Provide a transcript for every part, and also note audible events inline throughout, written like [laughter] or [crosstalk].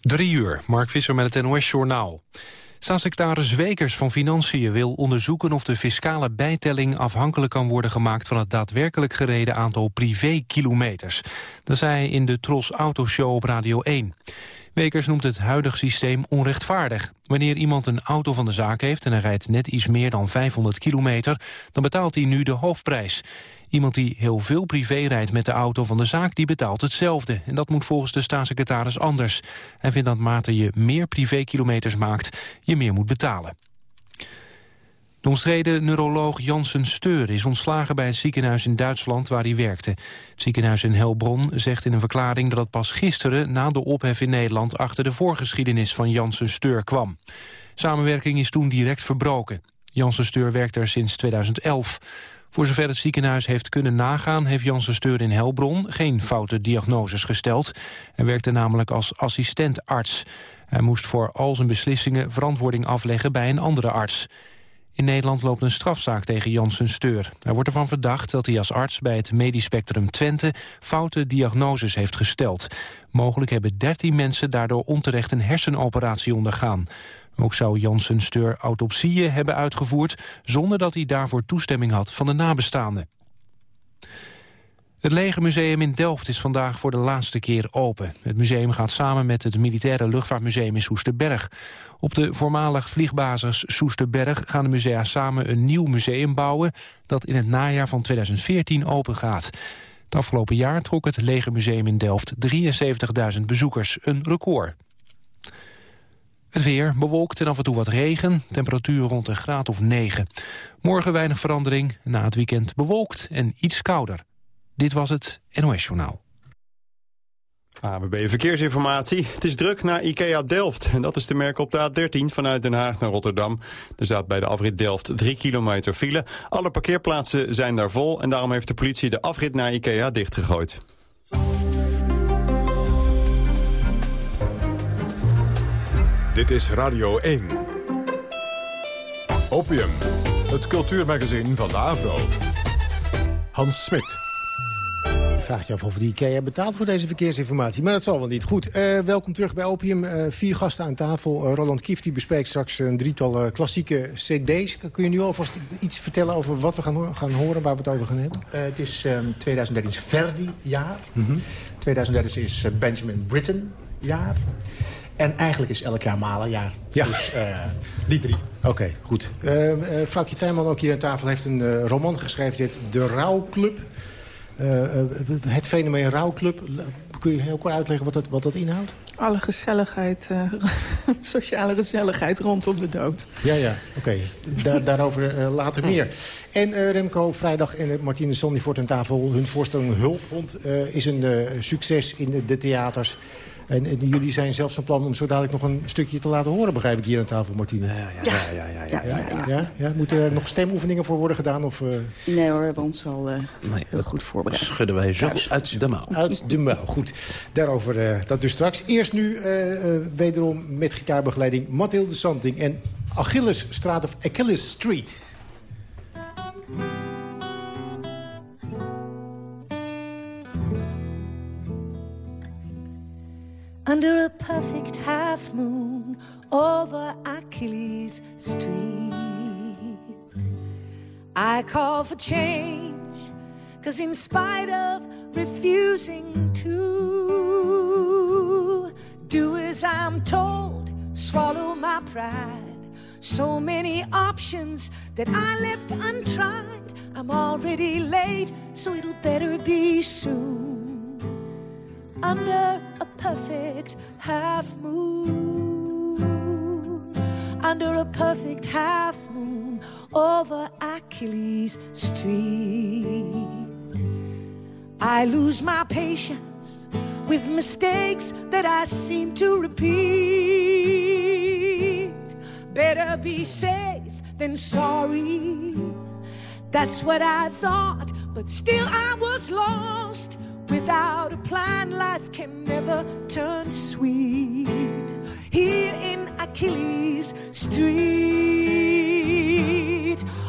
Drie uur, Mark Visser met het NOS-journaal. Staatssecretaris Wekers van Financiën wil onderzoeken of de fiscale bijtelling afhankelijk kan worden gemaakt van het daadwerkelijk gereden aantal privékilometers. Dat zei hij in de Tros Autoshow op Radio 1. Wekers noemt het huidig systeem onrechtvaardig. Wanneer iemand een auto van de zaak heeft en hij rijdt net iets meer dan 500 kilometer, dan betaalt hij nu de hoofdprijs. Iemand die heel veel privé rijdt met de auto van de zaak... die betaalt hetzelfde. En dat moet volgens de staatssecretaris anders. Hij vindt dat mate je meer privékilometers maakt... je meer moet betalen. De omstreden neuroloog Janssen Steur is ontslagen bij het ziekenhuis in Duitsland waar hij werkte. Het ziekenhuis in Helbron zegt in een verklaring dat het pas gisteren na de ophef in Nederland achter de voorgeschiedenis van Janssen Steur kwam. Samenwerking is toen direct verbroken. Janssen Steur werkte er sinds 2011. Voor zover het ziekenhuis heeft kunnen nagaan... heeft Janssen Steur in Helbron geen foute diagnoses gesteld. Hij werkte namelijk als assistentarts. Hij moest voor al zijn beslissingen verantwoording afleggen bij een andere arts. In Nederland loopt een strafzaak tegen Janssen Steur. Hij wordt ervan verdacht dat hij als arts bij het Medisch Spectrum Twente... foute diagnoses heeft gesteld. Mogelijk hebben 13 mensen daardoor onterecht een hersenoperatie ondergaan. Ook zou Janssen Steur autopsieën hebben uitgevoerd... zonder dat hij daarvoor toestemming had van de nabestaanden. Het Legermuseum in Delft is vandaag voor de laatste keer open. Het museum gaat samen met het Militaire Luchtvaartmuseum in Soesterberg. Op de voormalig vliegbasis Soesterberg gaan de musea samen een nieuw museum bouwen... dat in het najaar van 2014 open gaat. Het afgelopen jaar trok het Legermuseum in Delft 73.000 bezoekers, een record. Het weer bewolkt en af en toe wat regen. Temperatuur rond een graad of 9. Morgen weinig verandering. Na het weekend bewolkt en iets kouder. Dit was het NOS Journaal. ABB Verkeersinformatie. Het is druk naar IKEA Delft. En dat is te merken op de A13 vanuit Den Haag naar Rotterdam. Er staat bij de afrit Delft 3 kilometer file. Alle parkeerplaatsen zijn daar vol. En daarom heeft de politie de afrit naar IKEA dichtgegooid. Dit is Radio 1. Opium, het cultuurmagazin van de AVRO. Hans Smit. Je vraagt je af of die IKEA betaalt voor deze verkeersinformatie. Maar dat zal wel niet. Goed, uh, welkom terug bij Opium. Uh, vier gasten aan tafel. Uh, Roland Kief die bespreekt straks een drietal klassieke cd's. Kun je nu alvast iets vertellen over wat we gaan, gaan horen, waar we het over gaan hebben? het is um, 2013 is Verdi-jaar. Mm -hmm. 2013 is Benjamin Britten-jaar. En eigenlijk is elk jaar Malen jaar. Ja. Dus uh, die drie. Oké, okay, goed. Uh, uh, Vrouwtje Tuinman, ook hier aan tafel, heeft een roman geschreven. Dit De Rouwclub. het fenomeen Rouwclub. Kun je heel kort uitleggen wat dat, wat dat inhoudt? Alle gezelligheid, [laughs] sociale gezelligheid rondom de dood. Ja, ja, oké. Okay. Da daarover later meer. En Remco Vrijdag en Martine Sonny voor aan tafel. Hun voorstelling Hulphond is een succes in de, de theaters. En, en, jullie zijn zelfs van plan om zo dadelijk nog een stukje te laten horen, begrijp ik hier aan tafel, Martine. Ja, ja, ja. ja, ja, ja, ja, ja, Moeten er nog stemoefeningen voor worden gedaan? Of, uh... Nee hoor, we hebben ons al uh, nee, heel goed voorbereid. Schudden wij zo uit de mouw. Uit de mouw, goed. Daarover uh, dat dus straks. Eerst nu wederom met gitaarbegeleiding Mathilde Santing en Achilles Straat of Achilles Street. Under a perfect half moon over Achilles' Street. I call for change, cause in spite of refusing to do as I'm told, swallow my pride. So many options that I left untried. I'm already late, so it'll better be soon under a perfect half moon. Under a perfect half moon over Achilles' Street. I lose my patience with mistakes that I seem to repeat. Better be safe than sorry. That's what I thought, but still I was lost Without a plan, life can never turn sweet. Here in Achilles' Street,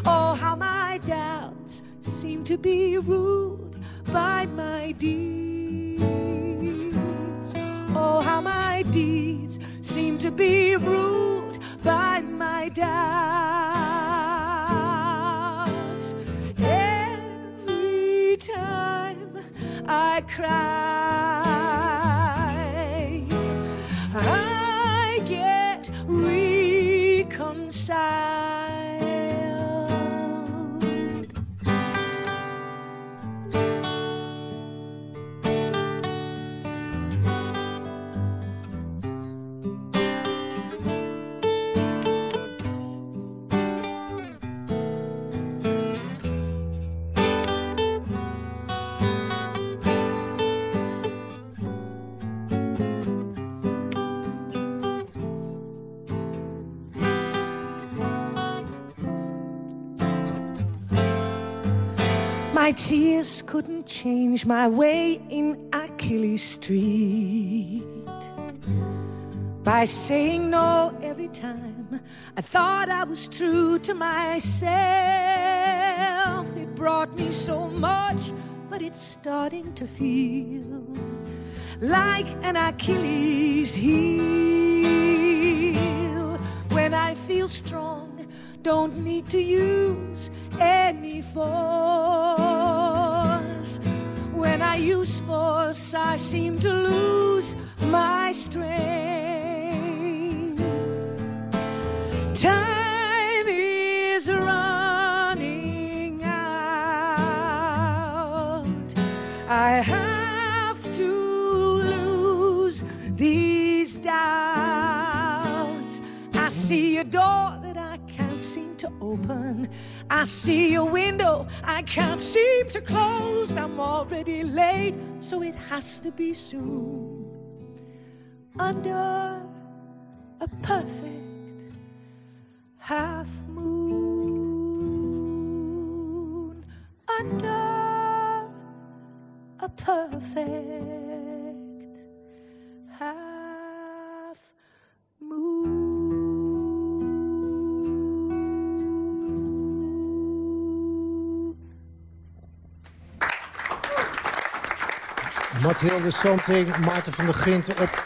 oh, how my doubts seem to be ruled by my deeds. Oh, how my deeds seem to be ruled by my doubts. Every time I cry, I get reconciled. My tears couldn't change my way in Achilles Street. By saying no every time, I thought I was true to myself. It brought me so much, but it's starting to feel like an Achilles heel. When I feel strong, don't need to use any force. When I use force, I seem to lose my strength. Time is running out. I have to lose these doubts. I see a door that I can't seem to open. I see a window I can't seem to close. I'm already late, so it has to be soon. Under a perfect half moon. Under a perfect half Mathilde Santing, Maarten van der Grint op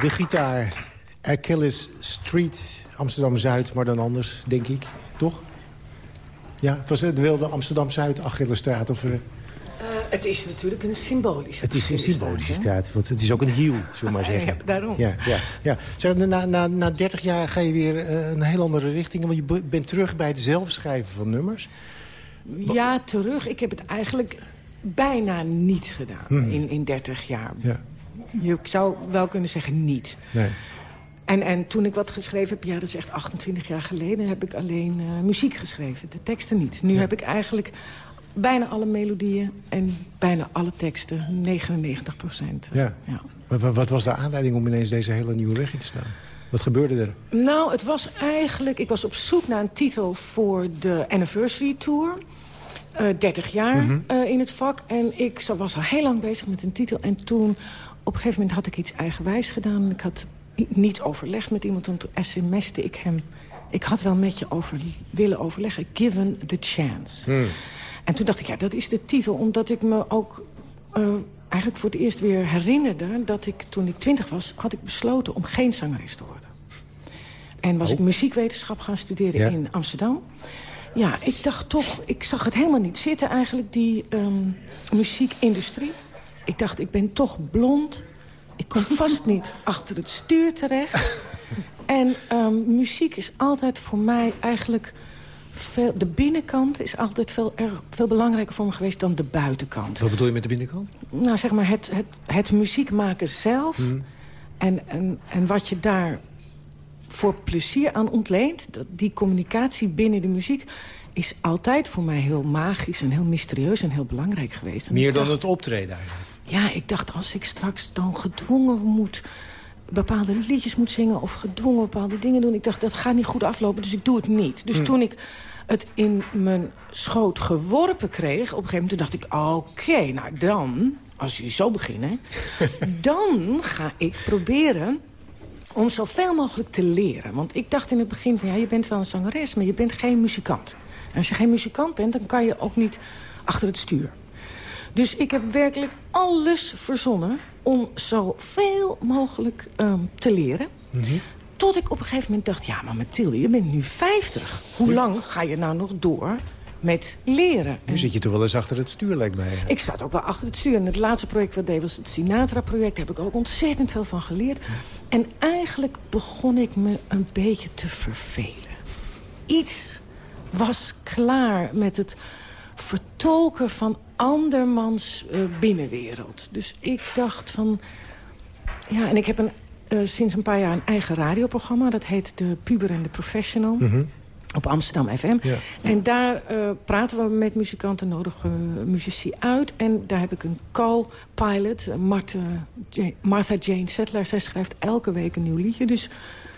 de gitaar. Achilles Street, Amsterdam-Zuid, maar dan anders, denk ik. Toch? Ja, het was het wilde Amsterdam-Zuid, Achillesstraat. Of, eh, Eh, het is natuurlijk een symbolische het is een symbolische hè? straat, want het is ook een hiel, zullen we maar [laughs] zeggen. Ja, daarom. Ja, ja, ja. Zeg, na, na, na 30 jaar ga je weer eh, een heel andere richting. Want je be- bent terug bij het zelfschrijven van nummers. Ja, terug. Ik heb het eigenlijk bijna niet gedaan Hmm. in, in 30 jaar. Ja. Je zou wel kunnen zeggen niet. Nee. En, en toen ik wat geschreven heb, ja, dat is echt 28 jaar geleden... heb ik alleen eh, muziek geschreven, de teksten niet. Nu heb ik eigenlijk bijna alle melodieën en bijna alle teksten, 99 procent. Ja. Maar wa- wat was de aanleiding om ineens deze hele nieuwe weg in te staan? Wat gebeurde er? Nou, het was eigenlijk... Ik was op zoek naar een titel voor de Anniversary Tour. Eh 30 jaar Mhm. eh, in het vak. En ik was al heel lang bezig met een titel. En toen, op een gegeven moment had ik iets eigenwijs gedaan. Ik had niet overlegd met iemand. En toen sms'te ik hem... Ik had wel met je over, willen overleggen. Given the chance. En toen dacht ik, ja, dat is de titel. Omdat ik me ook eh, eigenlijk voor het eerst weer herinnerde... dat ik toen ik twintig was, had ik besloten om geen zangeres te worden. En was Oh. ik muziekwetenschap gaan studeren Ja. in Amsterdam. Ja, ik dacht toch, ik zag het helemaal niet zitten eigenlijk, die ehm, muziekindustrie. Ik dacht, ik ben toch blond. Ik kom [laughs] vast niet achter het stuur terecht. En ehm, muziek is altijd voor mij eigenlijk... Veel, de binnenkant is altijd veel, erg, veel belangrijker voor me geweest dan de buitenkant. Wat bedoel je met de binnenkant? Nou, zeg maar, het, het, het muziek maken zelf... En, en, en wat je daar voor plezier aan ontleent... Die communicatie binnen de muziek... is altijd voor mij heel magisch en heel mysterieus en heel belangrijk geweest. En Meer dan dacht- het optreden eigenlijk. Ja, ik dacht, als ik straks dan gedwongen moet bepaalde liedjes moet zingen... of gedwongen bepaalde dingen doen. Ik dacht, dat gaat niet goed aflopen, dus ik doe het niet. Dus toen ik het in mijn schoot geworpen kreeg... op een gegeven moment dacht ik, oké, nou dan... als jullie zo beginnen, [laughs] dan ga ik proberen om zoveel mogelijk te leren. Want ik dacht in het begin van, ja, je bent wel een zangeres... maar je bent geen muzikant. En als je geen muzikant bent, dan kan je ook niet achter het stuur. Dus ik heb werkelijk alles verzonnen om zoveel mogelijk ehm, te leren. Mhm. Tot ik op een gegeven moment dacht, ja, maar Mathilde, je bent nu 50. Hoe lang ga je nou nog door met leren? Nu zit je toch wel eens achter het stuur, lijkt mij. Ik zat ook wel achter het stuur. En het laatste project wat deed was het Sinatra-project. Daar heb ik ook ontzettend veel van geleerd. En eigenlijk begon ik me een beetje te vervelen. Iets was klaar met het vertolken van andermans uh, binnenwereld. Dus ik dacht van... Ja, en ik heb een, uh, sinds een paar jaar een eigen radioprogramma. Dat heet De Puber en de Professional. Mm Op Amsterdam FM. Ja. En daar uh, praten we met muzikanten, nodigen muzici uit. En daar heb ik een co-pilot, Martha, Martha Jane Settler. Zij schrijft elke week een nieuw liedje. Dus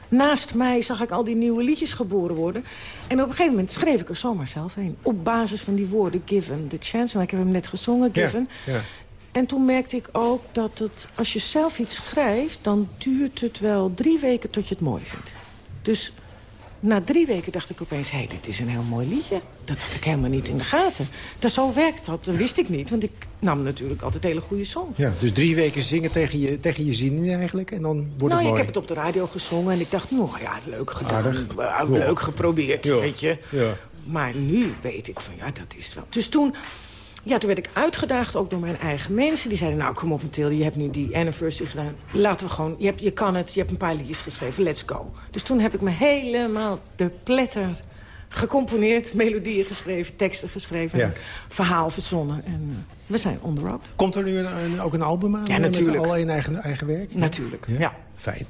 naast mij zag ik al die nieuwe liedjes geboren worden. En op een gegeven moment schreef ik er zomaar zelf heen. Op basis van die woorden Given the Chance. En ik heb hem net gezongen, Given. Ja, ja. En toen merkte ik ook dat het, als je zelf iets schrijft... dan duurt het wel drie weken tot je het mooi vindt. Dus na drie weken dacht ik opeens, hé, hey, dit is een heel mooi liedje. Dat had ik helemaal niet in de gaten. Dat zo werkt dat, dat wist ik niet. Want ik nam natuurlijk altijd hele goede songs. Ja, dus drie weken zingen tegen je, tegen je zin eigenlijk en dan wordt nou, het mooi. ik heb het op de radio gezongen en ik dacht, nou ja, leuk gedaan. Leuk geprobeerd, weet je. Ja. Maar nu weet ik van, ja, dat is wel... Dus toen ja, toen werd ik uitgedaagd, ook door mijn eigen mensen. Die zeiden, nou, kom op Mathilde, je hebt nu die anniversary gedaan. Laten we gewoon, je, hebt, je kan het, je hebt een paar liedjes geschreven, let's go. Dus toen heb ik me helemaal de pletter gecomponeerd, melodieën geschreven, teksten geschreven, verhaal verzonnen. En uh, we zijn on the road. Komt er nu een, ook een album aan? Ja, natuurlijk. Met al in eigen, eigen werk? Natuurlijk, ja. Fijn.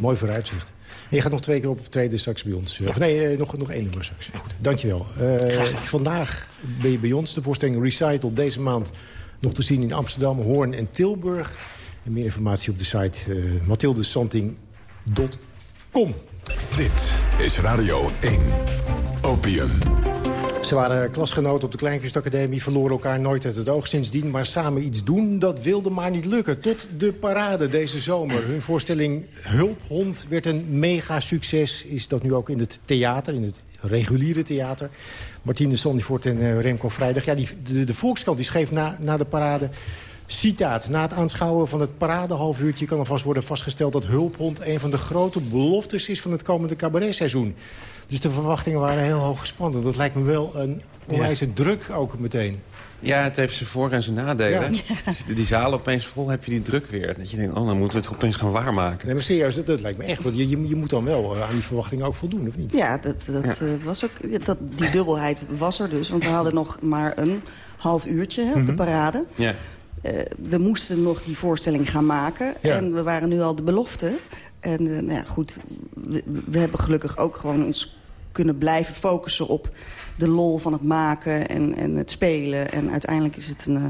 Mooi vooruitzicht. En je gaat nog twee keer optreden straks bij ons. Of nee, eh, nog, nog één nummer straks. Goed, dankjewel. Uh, vandaag ben je bij ons. De voorstelling Recital deze maand nog te zien in Amsterdam, Hoorn en Tilburg. En meer informatie op de site uh, mathildesanting.com. Dit is Radio 1. Opium. Ze waren klasgenoten op de Kleinkunstacademie, verloren elkaar nooit uit het oog sindsdien. Maar samen iets doen, dat wilde maar niet lukken. Tot de parade deze zomer. Hun voorstelling Hulphond werd een mega succes. Is dat nu ook in het theater, in het reguliere theater. Martine Sondyvoort en uh, Remco Vrijdag. Ja, die, de, de die schreef na, na de parade... Citaat. Na het aanschouwen van het paradehalfuurtje kan alvast worden vastgesteld... dat Hulphond een van de grote beloftes is van het komende cabaretseizoen. Dus de verwachtingen waren heel hoog gespannen. Dat lijkt me wel een onwijze druk ook meteen. Ja, het heeft zijn voor- en zijn nadelen. Ja. [laughs] Die zalen opeens vol, heb je die druk weer. Dat je denkt, oh, dan moeten we het opeens gaan waarmaken. Nee, maar serieus, dat, dat lijkt me echt. Want je, je, je moet dan wel uh, aan die verwachtingen ook voldoen, of niet? Ja, dat, dat, uh, was ook, dat, die dubbelheid was er dus. Want we hadden nog maar een half uurtje hè, op de mhm. parade. Ja. Uh, we moesten nog die voorstelling gaan maken. Ja. En we waren nu al de belofte. En nou ja, goed, we, we hebben gelukkig ook gewoon ons kunnen blijven focussen op de lol van het maken en, en het spelen. En uiteindelijk is het een, uh,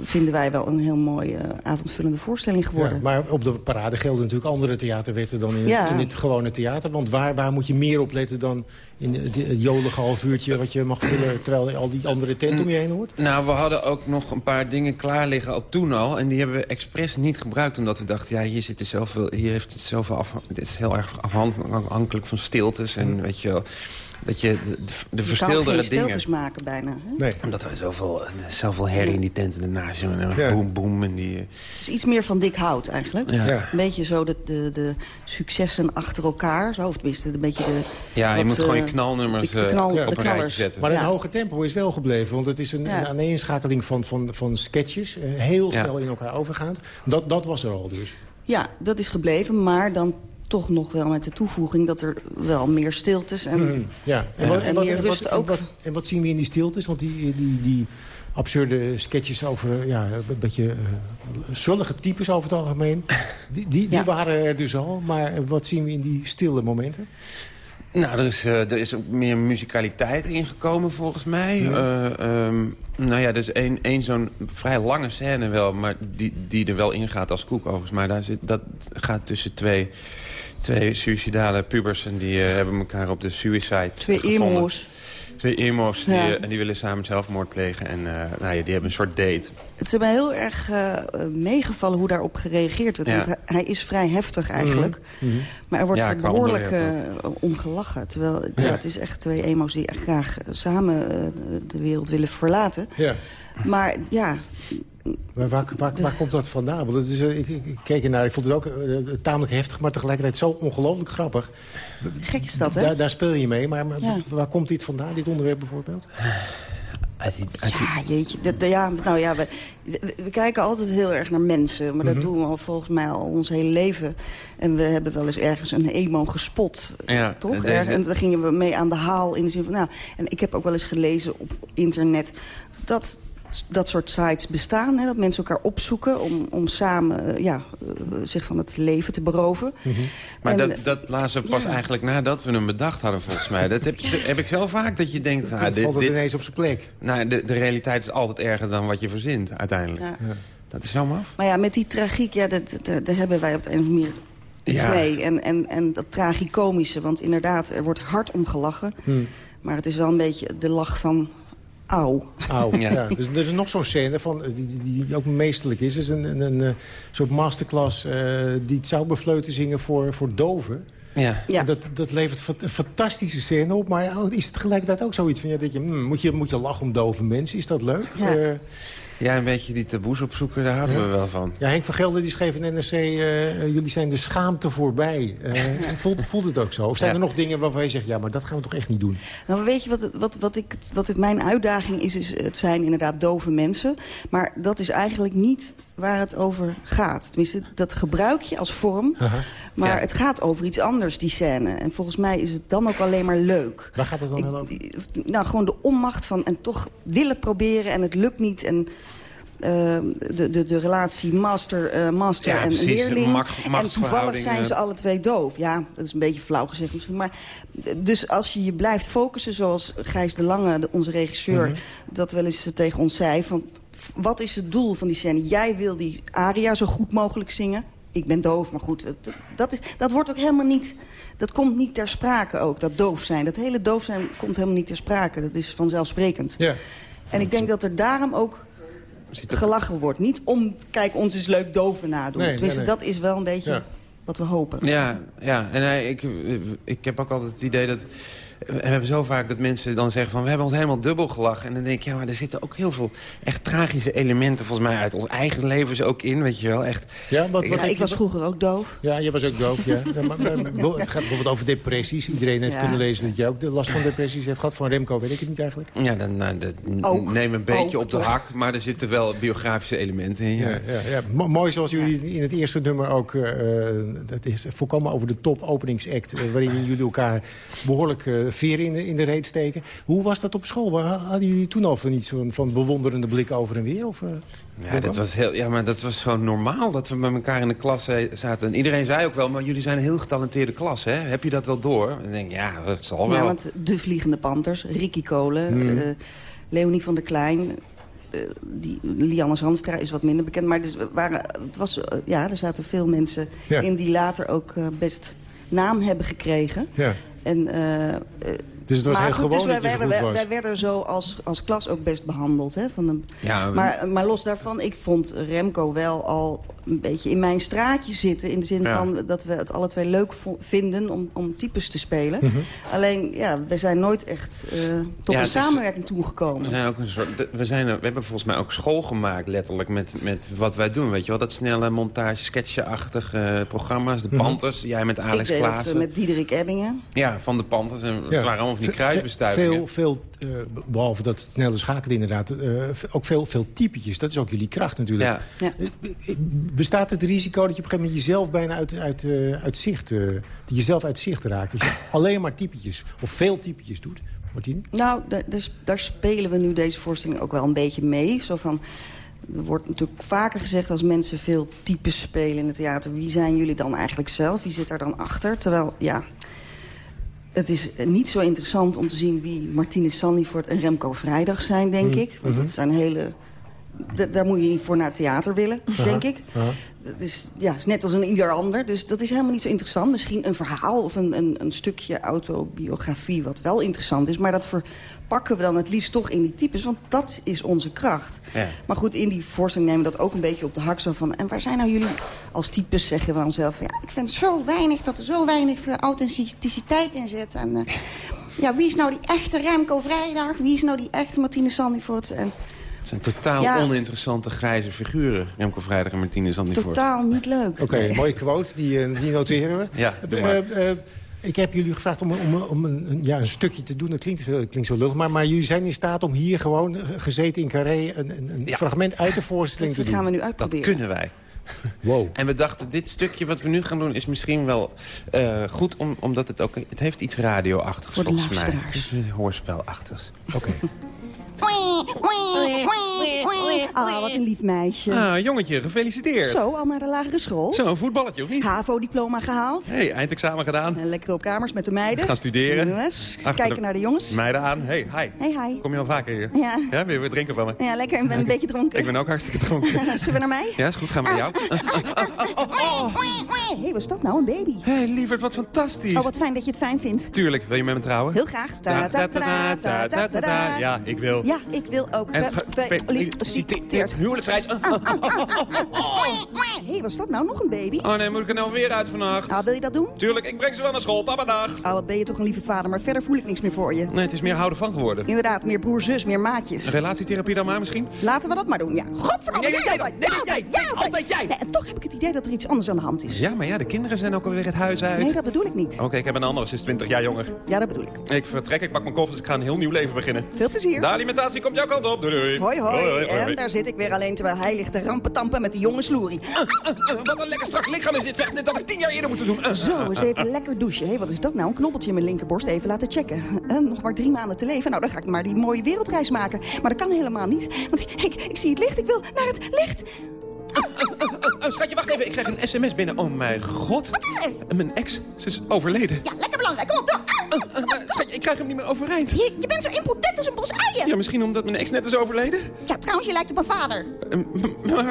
vinden wij wel een heel mooie uh, avondvullende voorstelling geworden. Ja, maar op de parade gelden natuurlijk andere theaterwetten dan in, ja. in dit gewone theater. Want waar, waar moet je meer op letten dan in het jolige half uurtje wat je mag vullen... terwijl je al die andere tent om je heen hoort? Nou, we hadden ook nog een paar dingen klaar liggen al toen al. En die hebben we expres niet gebruikt. Omdat we dachten, ja, hier, zit er zoveel, hier heeft het zoveel af... Dit is heel erg afhankelijk van stiltes en mm. weet je wel dat je de, de, de dingen... maken bijna. Hè? Nee. Omdat we zoveel, zoveel herrie in die tenten ernaast doen. En ja. boem, boem. En die... Het is iets meer van dik hout eigenlijk. Ja. Een beetje zo de, de, de successen achter elkaar. Zo, of tenminste een beetje de... Ja, je moet gewoon je eh, knalnummers de, knal, op een rijtje zetten. Maar het hoge tempo is wel gebleven. Want het is een, een aaneenschakeling van, van, van sketches. Heel snel in elkaar overgaand. Dat, dat was er al dus. Ja, dat is gebleven. Maar dan toch nog wel met de toevoeging dat er wel meer stiltes en, mm, ja. en, wat, en, meer rust ook. En wat, zien we in die stiltes? Want die, die, die absurde sketches over ja, een beetje uh, zullige types over het algemeen... die, die, die waren er dus al, maar wat zien we in die stille momenten? Nou, er is, uh, er is ook meer muzikaliteit ingekomen volgens mij. Ja. Uh, um, nou ja, er is één, één zo'n vrij lange scène wel... maar die, die er wel ingaat als koek overigens. Maar daar zit, dat gaat tussen twee twee suicidale pubers. En die uh, hebben elkaar op de suicide Twee emo's. twee emo's die, en die willen samen zelfmoord plegen. En nou ja, die hebben een soort date. Het is mij heel erg meegevallen hoe daarop gereageerd wordt. Want hij is vrij heftig eigenlijk. Mhm. Mhm. Maar er wordt behoorlijk om gelachen. Terwijl ja. het is echt twee emo's die echt graag samen de wereld willen verlaten. Ja. Maar ja, maar waar, waar, waar, komt dat vandaan? Want het is, ik, ik, keek ernaar, ik vond het ook tamelijk heftig... maar tegelijkertijd zo ongelooflijk grappig. Gek is dat, hè? Daar, daar speel je mee, maar, waar komt dit vandaan, dit onderwerp bijvoorbeeld? Ja, jeetje. ja, nou ja, we, we, kijken altijd heel erg naar mensen. Maar dat mhm. doen we al volgens mij al ons hele leven. En we hebben wel eens ergens een emo gespot. Ja, toch? En daar gingen we mee aan de haal in de zin van... Nou, en ik heb ook wel eens gelezen op internet... dat dat soort sites bestaan. Hè, dat mensen elkaar opzoeken om, om samen ja, eh, zich van het leven te beroven. Mhm. Maar dat, dat lazen we pas eigenlijk nadat we hem bedacht hadden, volgens mij. Dat heb, heb ik zo vaak, dat je denkt... Nou, dit, valt het ineens op zijn plek. Nou, de, de realiteit is altijd erger dan wat je verzint, uiteindelijk. Ja. Dat is zo maf. Maar ja, met die tragiek, ja, dat, daar hebben wij op de een of andere manier iets mee. En, en, en dat tragicomische, want inderdaad, er wordt hard om gelachen. Hmm. Maar het is wel een beetje de lach van Auw. Auw, ja. Dus er is nog zo'n scène van, eh, die, die ook meesterlijk is. is een, een, een, een soort masterclass uh, die het zauberfleuten zingen voor, voor doven. Ja. ja. Dat, dat levert een fantastische scène op. Maar is het tegelijkertijd ook zoiets van... Ja, dat je, hmm, moet, je, moet je lachen om dove mensen? Is dat leuk? Ja. Uh, ja, een beetje die taboes opzoeken, daar houden we wel van. Ja, Henk van Gelder die schreef in NRC... Uh, jullie zijn de schaamte voorbij. Uh, [laughs] voelt, voelt het ook zo? Of zijn er nog dingen waarvan je zegt... ja, maar dat gaan we toch echt niet doen? Nou, weet je wat, wat, wat, ik, wat het mijn uitdaging is, is... het zijn inderdaad dove mensen. Maar dat is eigenlijk niet waar het over gaat. Tenminste, dat gebruik je als vorm. Maar het gaat over iets anders, die scène. En volgens mij is het dan ook alleen maar leuk. Waar gaat het dan wel over? Nou, gewoon de onmacht van en toch willen proberen en het lukt niet. En uh, de, de, de relatie master, uh, master en leerling. en toevallig zijn ze alle twee doof. Ja, dat is een beetje flauw gezegd misschien. Maar, dus als je je blijft focussen, zoals Gijs de Lange, onze regisseur... Mhm. dat wel eens tegen ons zei... Van, wat is het doel van die scène? Jij wil die aria zo goed mogelijk zingen. Ik ben doof, maar goed, dat, dat, is, dat wordt ook helemaal niet... Dat komt niet ter sprake ook, dat doof zijn. Dat hele doof zijn komt helemaal niet ter sprake. Dat is vanzelfsprekend. Ja. En ik denk dat er daarom ook gelachen wordt. Niet om, kijk, ons is leuk doven nadoen. Nee, Tenminste, dat is wel een beetje wat we hopen. Ja, ja. en hij, ik, ik heb ook altijd het idee dat we hebben zo vaak dat mensen dan zeggen van... we hebben ons helemaal dubbel gelachen. En dan denk ik, ja, maar er zitten ook heel veel echt tragische elementen... volgens mij uit ons eigen levens ook in, weet je wel. Echt. Ja, wat, wat ik was vroeger ook doof. Ja, je was ook doof, ja. [laughs] maar, maar, het gaat bijvoorbeeld over depressies. Iedereen heeft kunnen lezen dat je ook de last van depressies hebt gehad. Van Remco weet ik het niet eigenlijk. Ja, dan nou, dat neem een beetje op de hak. Maar er zitten wel biografische elementen in. Ja, ja, ja, Mooi zoals jullie in het eerste nummer ook... Uh, dat is volkomen over de top openingsact... Uh, waarin jullie elkaar behoorlijk uh, veren in de, in de reet steken. Hoe was dat op school? Hadden jullie toen al van iets van, van bewonderende blik over en weer? Of, uh, ja, dat was heel, ja, maar dat was zo normaal dat we met elkaar in de klas zaten. En iedereen zei ook wel, maar jullie zijn een heel getalenteerde klas, hè? Heb je dat wel door? En ik denk, ja, dat zal wel. Ja, want de Vliegende Panthers, Ricky Kolen, hmm. uh, Leonie van der Klein... Uh, die, Lianne Zandstra is wat minder bekend. Maar dus waren, het was, ja, er zaten veel mensen in die later ook best naam hebben gekregen. Ja. En dus het was heel gewoon dus wij, werden, wij, werden zo als, als klas ook best behandeld. Hè, van de, ja, maar, maar los daarvan, ik vond Remco wel al een beetje in mijn straatje zitten. In de zin van dat we het alle twee leuk vinden om, om types te spelen. Mhm. Alleen, ja, we zijn nooit echt uh, tot een samenwerking toegekomen. We, zijn ook een soort, we, zijn, we hebben volgens mij ook school gemaakt, letterlijk, met, met wat wij doen. Weet je wel, dat snelle montage, sketchje-achtige uh, programma's. De mm Panthers, jij met Alex Ik Klaassen. Het, met Diederik Ebbingen. Ja, van de Panthers. En het waren allemaal van die kruisbestuivingen. Veel, veel uh, behalve dat snelle schakelen inderdaad, ook veel, veel typetjes. Dat is ook jullie kracht natuurlijk. Ja. Bestaat het risico dat je op een gegeven moment jezelf bijna uit, uit, uh, uit zicht... Uh, dat je zelf uit zicht raakt? Als je [laughs] alleen maar typetjes of veel typetjes doet? Martine? Nou, daar spelen we nu deze voorstelling ook wel een beetje mee. Zo van, er wordt natuurlijk vaker gezegd als mensen veel types spelen in het theater... wie zijn jullie dan eigenlijk zelf? Wie zit daar dan achter? Terwijl, ja, het is niet zo interessant om te zien wie Martine Sandifort en Remco Vrijdag zijn, denk mhm. ik. Want mm dat zijn hele daar moet je niet voor naar theater willen, denk ik. Dat is, ja, is net als een ieder ander. Dus dat is helemaal niet zo interessant. Misschien een verhaal of een, een, een stukje autobiografie wat wel interessant is. Maar dat verpakken we dan het liefst toch in die types. Want dat is onze kracht. Ja. Maar goed, in die voorstelling nemen we dat ook een beetje op de hak. Zo van, en waar zijn nou jullie als types, zeggen we dan zelf. Ja, ik vind het zo weinig dat er zo weinig voor authenticiteit in zit. En, uh, ja, wie is nou die echte Remco Vrijdag? Wie is nou die echte Martine Sandifort? En het zijn totaal oninteressante grijze figuren. Remco Vrijdag en Martine Zandvoort. Totaal niet leuk. Oké, mooie quote, die, eh, die noteren we. Ja, uh, ik heb jullie gevraagd om, om, om een, ja, een stukje te doen. Dat klinkt, klinkt zo lullig. Maar, maar jullie zijn in staat om hier gewoon gezeten in Carré... een, een, fragment uit de voorstelling te doen. Dat gaan we nu uitproberen. Dat kunnen wij. [laughs] Wow. En we dachten, dit stukje wat we nu gaan doen is misschien wel uh, goed... Om, omdat het ook... Het heeft iets radioachtigs volgens mij. Het is hoorspelachtigs. Oké. Okay. [laughs] Ah, wat een lief meisje. Ah, jongetje, gefeliciteerd. Zo, al naar de lagere school. Zo, een voetballetje, of niet? HAVO-diploma gehaald. hey, eindexamen gedaan. En lekker op kamers met de meiden. Gaan studeren. Jongens, kijken naar de jongens. Meiden aan. Hey, hi. Hey, hi. Kom je al vaker hier? Ja. Ja, wil je weer drinken van me? Ja, lekker. Ik ben een beetje dronken. Ik ben ook hartstikke dronken. [laughs] Zullen we naar mij? Ja, is goed. Gaan we naar jou. [laughs] Hé, hey, wat is dat nou? Een baby. Hé, hey, lieverd, wat fantastisch. Oh, wat fijn dat je het fijn vindt. Tuurlijk. Wil je met me trouwen? Heel graag. Ta ta ta ta ta ta Ja, ik wil. Ja, ik wil ook. Gefeliciteerd. Huwelijksreis. Hé, wat is dat nou? Nog een baby? Oh nee, moet ik er nou weer uit vannacht? Ah, wil je dat doen? Tuurlijk, ik breng ze wel naar school. Papa dag. Oh, wat ben je toch een lieve vader, maar verder voel ik niks meer voor je. Nee, het is meer houden van geworden. Inderdaad, meer broer, zus, meer maatjes. Een relatietherapie dan maar misschien? Laten we dat maar doen, ja. Godverdomme, nee, jij Nee, jij, jij, altijd jij. Nee, en toch heb ik het idee dat er iets anders aan de hand is. Ja, maar ja, de kinderen zijn ook alweer het huis uit. Nee, dat bedoel ik niet. Oké, ik heb een andere, ze is 20 jaar jonger. Ja, dat bedoel ik. Ik vertrek, ik pak mijn koffers, ik ga een heel nieuw leven beginnen. Veel plezier. Alimentatie komt jouw kant op. Doei, doei. Hoi, hoi. hoi, hoi, hoi. En daar zit ik weer alleen terwijl hij ligt te rampentampen met die jonge sloerie. Uh, uh, uh, wat een lekker strak lichaam is dit, zeg. Dat ik tien jaar eerder moeten doen. Zo, eens even lekker douchen. Hey, wat is dat nou? Een knobbeltje in mijn linkerborst even laten checken. nog maar drie maanden te leven. Nou, dan ga ik maar die mooie wereldreis maken. Maar dat kan helemaal niet. Want ik, ik zie het licht. Ik wil naar het licht. schatje, wacht even. Ik krijg een sms binnen. Oh mijn god. Wat is er? Mijn ex, ze is overleden. Ja, lekker belangrijk. Kom op, door. Schatje, ik krijg hem niet meer overeind. Je, je bent zo impotent als een bos uien. Ja, misschien omdat mijn ex net is overleden. Ja, trouwens, je lijkt op mijn vader.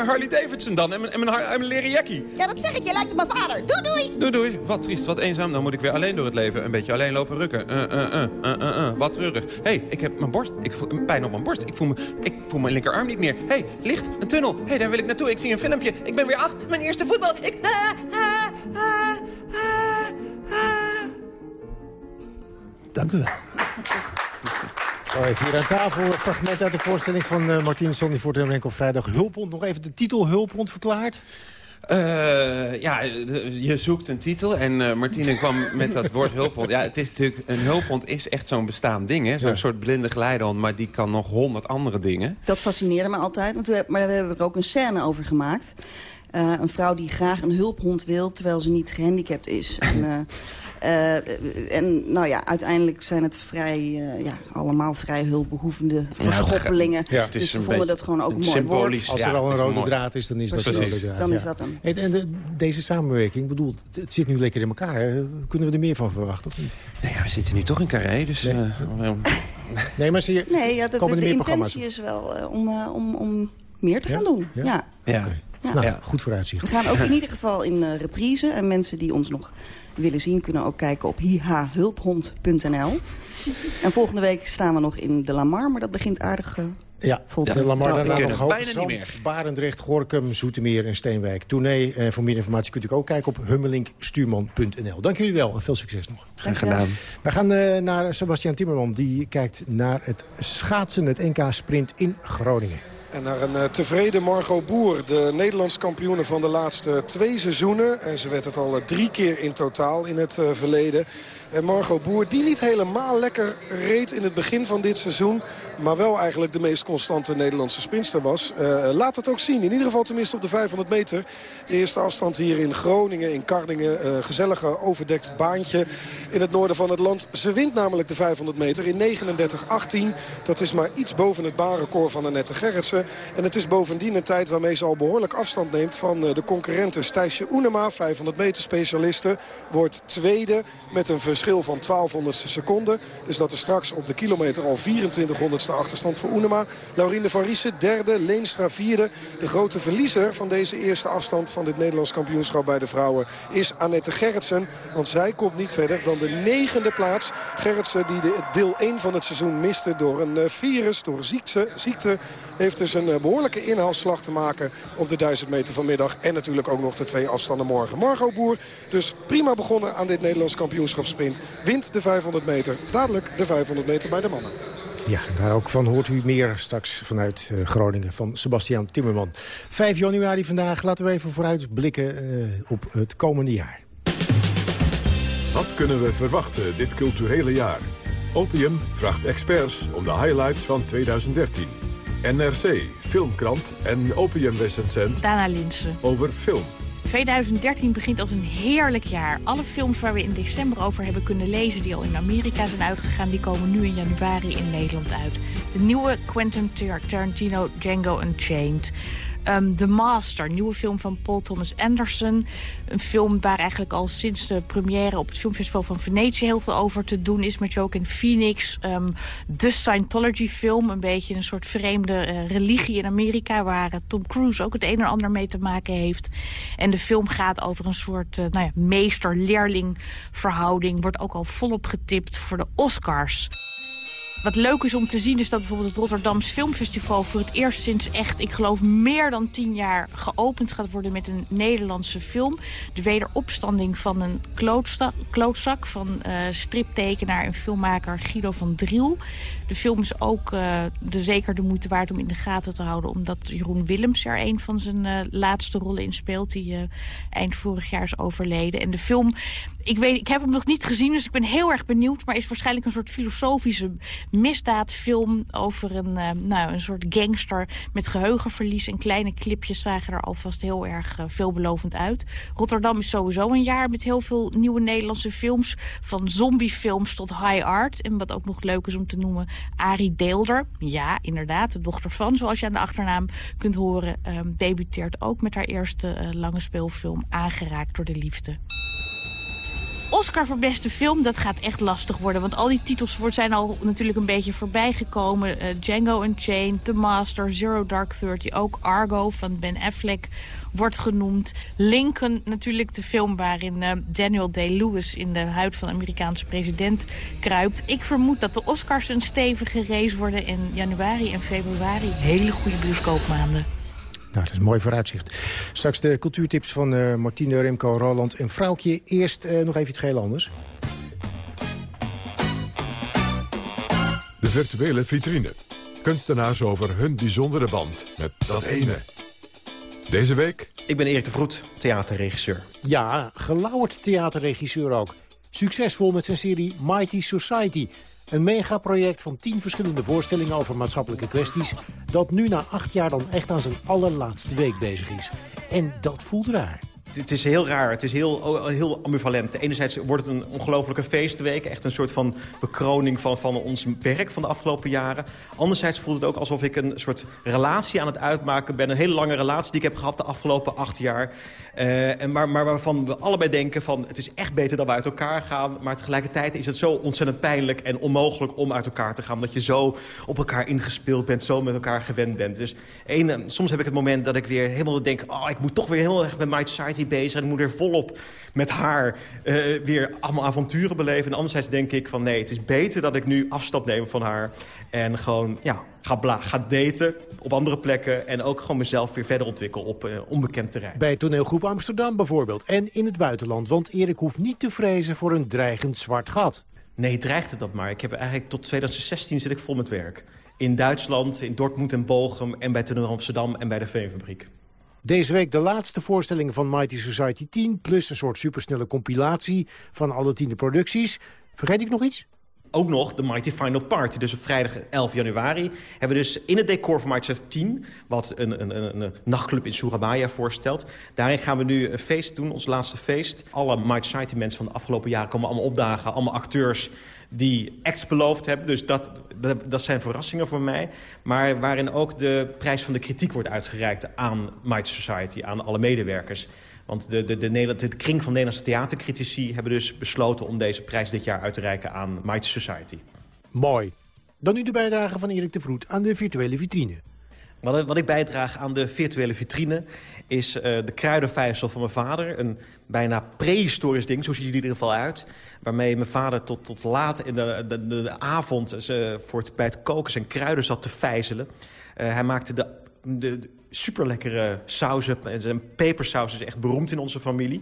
Harley Davidson dan. En mijn, en mijn, en mijn leren jackie. Ja, dat zeg ik. Je lijkt op mijn vader. Doei, doei. Doei, doei. Wat triest, wat eenzaam. Dan moet ik weer alleen door het leven. Een beetje alleen lopen rukken. Uh, uh, uh, uh, uh, uh. Wat treurig. Hé, hey, ik heb mijn borst. Ik voel pijn op mijn borst. Ik voel, me, ik voel mijn linkerarm niet meer. Hé, hey, licht, een tunnel. Hé, hey, daar wil ik naartoe. Ik zie een filmpje. Ik ben weer acht. Mijn eerste voetbal. Ik... Ah, ah, ah, ah, ah. Dank u wel. Oh, even hier aan tafel een fragment uit de voorstelling van uh, Martine Sonnyvoort en Renko Vrijdag. Hulphond, nog even de titel Hulphond verklaard. Uh, ja, je zoekt een titel en uh, Martine [laughs] kwam met dat woord hulphond. Ja, het is natuurlijk, een hulphond is echt zo'n bestaand ding, hè? Zo'n ja. soort blinde geleidehond, maar die kan nog honderd andere dingen. Dat fascineerde me altijd, want we, maar we hebben er ook een scène over gemaakt. Uh, een vrouw die graag een hulphond wil, terwijl ze niet gehandicapt is. [laughs] en, uh, uh, en nou ja, uiteindelijk zijn het vrij, ja, allemaal vrij hulpbehoevende verschoppelingen. Ja, het is dus we vonden dat gewoon ook een mooi woord. Als er ja, al een rode mooi. draad is, dan is Precies. dat een rode draad. Dan is dat hem. En, en de, deze samenwerking, bedoel, het zit nu lekker in elkaar. Kunnen we er meer van verwachten of niet? Nou ja, we zitten nu toch in Carré, dus... Nee, nee maar zie je, nee, ja, de, de, intentie is wel om, om, om meer te gaan doen. Ja. ja. Okay. Ja. Nou, ja. goed vooruitzicht. We gaan ook in ieder geval in uh, reprise. En mensen die ons nog willen zien... kunnen ook kijken op hihahulphond.nl. en volgende week staan we nog in de Lamar. Maar dat begint aardig... Uh, ja, vol de Lamar, daarna nog Hoogzand, Barendrecht, Gorkum, Zoetermeer en Steenwijk. Tournee, eh, voor meer informatie kunt u ook kijken op hummelinkstuurman.nl. Dank jullie wel en veel succes nog. Graag gedaan. We gaan uh, naar Sebastian Timmerman. Die kijkt naar het schaatsen, het NK Sprint in Groningen. En naar een uh, tevreden Margot Boer, de Nederlands kampioene van de laatste twee seizoenen. En ze werd het al uh, drie keer in totaal in het uh, verleden. En Margot Boer, die niet helemaal lekker reed in het begin van dit seizoen... maar wel eigenlijk de meest constante Nederlandse sprinter was. Uh, laat het ook zien, in ieder geval tenminste op de 500 meter. De eerste afstand hier in Groningen, in Kardingen. Uh, gezellige overdekt baantje in het noorden van het land. Ze wint namelijk de 500 meter in 39-18. Dat is maar iets boven het baanrecord van Annette Gerritsen. En het is bovendien een tijd waarmee ze al behoorlijk afstand neemt van de concurrenten. Stijsje Oenema, 500 meter specialiste, wordt tweede met een verschil van 1200ste seconde. Dus dat is straks op de kilometer al 2400ste achterstand voor Oenema. Laurine van Riesen derde, Leenstra vierde. De grote verliezer van deze eerste afstand van dit Nederlands kampioenschap bij de vrouwen is Annette Gerritsen. Want zij komt niet verder dan de negende plaats. Gerritsen die de deel 1 van het seizoen miste door een eh, virus, door ziekte heeft dus een eh, behoorlijke inhaalslag te maken op de 1000 meter vanmiddag. En natuurlijk ook nog de twee afstanden morgen. Margot Boer dus prima begonnen aan dit Nederlands kampioenschapsprint. Wint de 500 meter, dadelijk de 500 meter bij de mannen. Ja, daar ook van hoort u meer straks vanuit uh, Groningen van Sebastian Timmerman. 5 januari vandaag, laten we even vooruit blikken uh, op het komende jaar. Wat kunnen we verwachten dit culturele jaar? Opium vraagt experts om de highlights van 2013. NRC, Filmkrant en Opium-recensent Dana Linsen. over film. 2013 begint als een heerlijk jaar. Alle films waar we in december over hebben kunnen lezen... die al in Amerika zijn uitgegaan, die komen nu in januari in Nederland uit. De nieuwe Quentin Tarantino Django Unchained... Um, The Master, nieuwe film van Paul Thomas Anderson. Een film waar eigenlijk al sinds de première op het filmfestival van Venetië heel veel over te doen is. Met Joaquin Phoenix. Um, de Scientology film, een beetje een soort vreemde uh, religie in Amerika. Waar uh, Tom Cruise ook het een en ander mee te maken heeft. En de film gaat over een soort uh, nou ja, meester-leerling verhouding. Wordt ook al volop getipt voor de Oscars. Wat leuk is om te zien is dat bijvoorbeeld het Rotterdams Filmfestival... voor het eerst sinds echt, ik geloof, meer dan tien jaar geopend gaat worden met een Nederlandse film. De wederopstanding van een klootzak van uh, striptekenaar en filmmaker Guido van Driel. De film is ook uh, de, zeker de moeite waard om in de gaten te houden... omdat Jeroen Willems er een van zijn uh, laatste rollen in speelt... die eind vorig jaar is overleden. En de film, ik, weet, ik heb hem nog niet gezien, dus ik ben heel erg benieuwd... maar is waarschijnlijk een soort filosofische misdaadfilm over een, uh, nou, een soort gangster met geheugenverlies. En kleine clipjes zagen er alvast heel erg uh, veelbelovend uit. Rotterdam is sowieso een jaar met heel veel nieuwe Nederlandse films. Van zombiefilms tot high art. En wat ook nog leuk is om te noemen, Arie Deelder. Ja, inderdaad, de dochter van, zoals je aan de achternaam kunt horen... Um, debuteert ook met haar eerste uh, lange speelfilm Aangeraakt door de Liefde. Oscar voor beste film, dat gaat echt lastig worden. Want al die titels zijn al natuurlijk een beetje voorbij gekomen. Uh, Django Unchained, The Master, Zero Dark Thirty. Ook Argo van Ben Affleck wordt genoemd. Lincoln, natuurlijk de film waarin uh, Daniel Day-Lewis... in de huid van de Amerikaanse president kruipt. Ik vermoed dat de Oscars een stevige race worden... in januari en februari hele goede bioscoopmaanden. Nou, dat is een mooi vooruitzicht. Straks de cultuurtips van uh, Martine, Remco, Roland en Vrouwtje. Eerst uh, nog even iets heel anders. De virtuele vitrine. Kunstenaars over hun bijzondere band met dat ene. Deze week... Ik ben Erik de Vroet, theaterregisseur. Ja, gelauwerd theaterregisseur ook. Succesvol met zijn serie Mighty Society... Een megaproject van tien verschillende voorstellingen over maatschappelijke kwesties... dat nu na acht jaar dan echt aan zijn allerlaatste week bezig is. En dat voelt raar het is heel raar. Het is heel, heel ambivalent. Enerzijds wordt het een ongelofelijke feestweek. Echt een soort van bekroning van, van ons werk van de afgelopen jaren. Anderzijds voelt het ook alsof ik een soort relatie aan het uitmaken ben. Een hele lange relatie die ik heb gehad de afgelopen acht jaar. Uh, en maar, maar waarvan we allebei denken van het is echt beter dat we uit elkaar gaan. Maar tegelijkertijd is het zo ontzettend pijnlijk en onmogelijk om uit elkaar te gaan. Dat je zo op elkaar ingespeeld bent, zo met elkaar gewend bent. Dus één, soms heb ik het moment dat ik weer helemaal denk... oh, ik moet toch weer heel erg met My Society bezig. En moet er volop met haar uh, weer allemaal avonturen beleven. En anderzijds denk ik van nee, het is beter dat ik nu afstand neem van haar. En gewoon ja, ga, bla, ga daten op andere plekken. En ook gewoon mezelf weer verder ontwikkelen op uh, onbekend terrein. Bij toneelgroep Amsterdam bijvoorbeeld. En in het buitenland. Want Erik hoeft niet te vrezen voor een dreigend zwart gat. Nee, dreigde dat maar. Ik heb eigenlijk tot 2016 zit ik vol met werk. In Duitsland, in Dortmund en Bochum en bij Toneel Amsterdam en bij de Veenfabriek. Deze week de laatste voorstelling van Mighty Society 10... plus een soort supersnelle compilatie van alle tiende producties. Vergeet ik nog iets? ook nog de Mighty Final Party. Dus op vrijdag 11 januari hebben we dus in het decor van Mighty 10... wat een, een, een, een, nachtclub in Surabaya voorstelt. Daarin gaan we nu een feest doen, ons laatste feest. Alle Mighty Society mensen van de afgelopen jaren komen allemaal opdagen. Allemaal acteurs die acts beloofd hebben. Dus dat, dat, zijn verrassingen voor mij. Maar waarin ook de prijs van de kritiek wordt uitgereikt aan Mighty Society, aan alle medewerkers. Want de, de, de, de, kring van Nederlandse theatercritici hebben dus besloten om deze prijs dit jaar uit te reiken aan Mighty Society. Mooi. Dan nu de bijdrage van Erik de Vroet aan de virtuele vitrine. Wat, wat ik bijdraag aan de virtuele vitrine is uh, de kruidenvijzel van mijn vader. Een bijna prehistorisch ding, zo ziet er in ieder geval uit. Waarmee mijn vader tot, tot laat in de, de, de, avond ze voor het, bij het koken zijn kruiden zat te vijzelen. Uh, hij maakte de, de, de super lekkere sauzen. En pepersaus is echt beroemd in onze familie.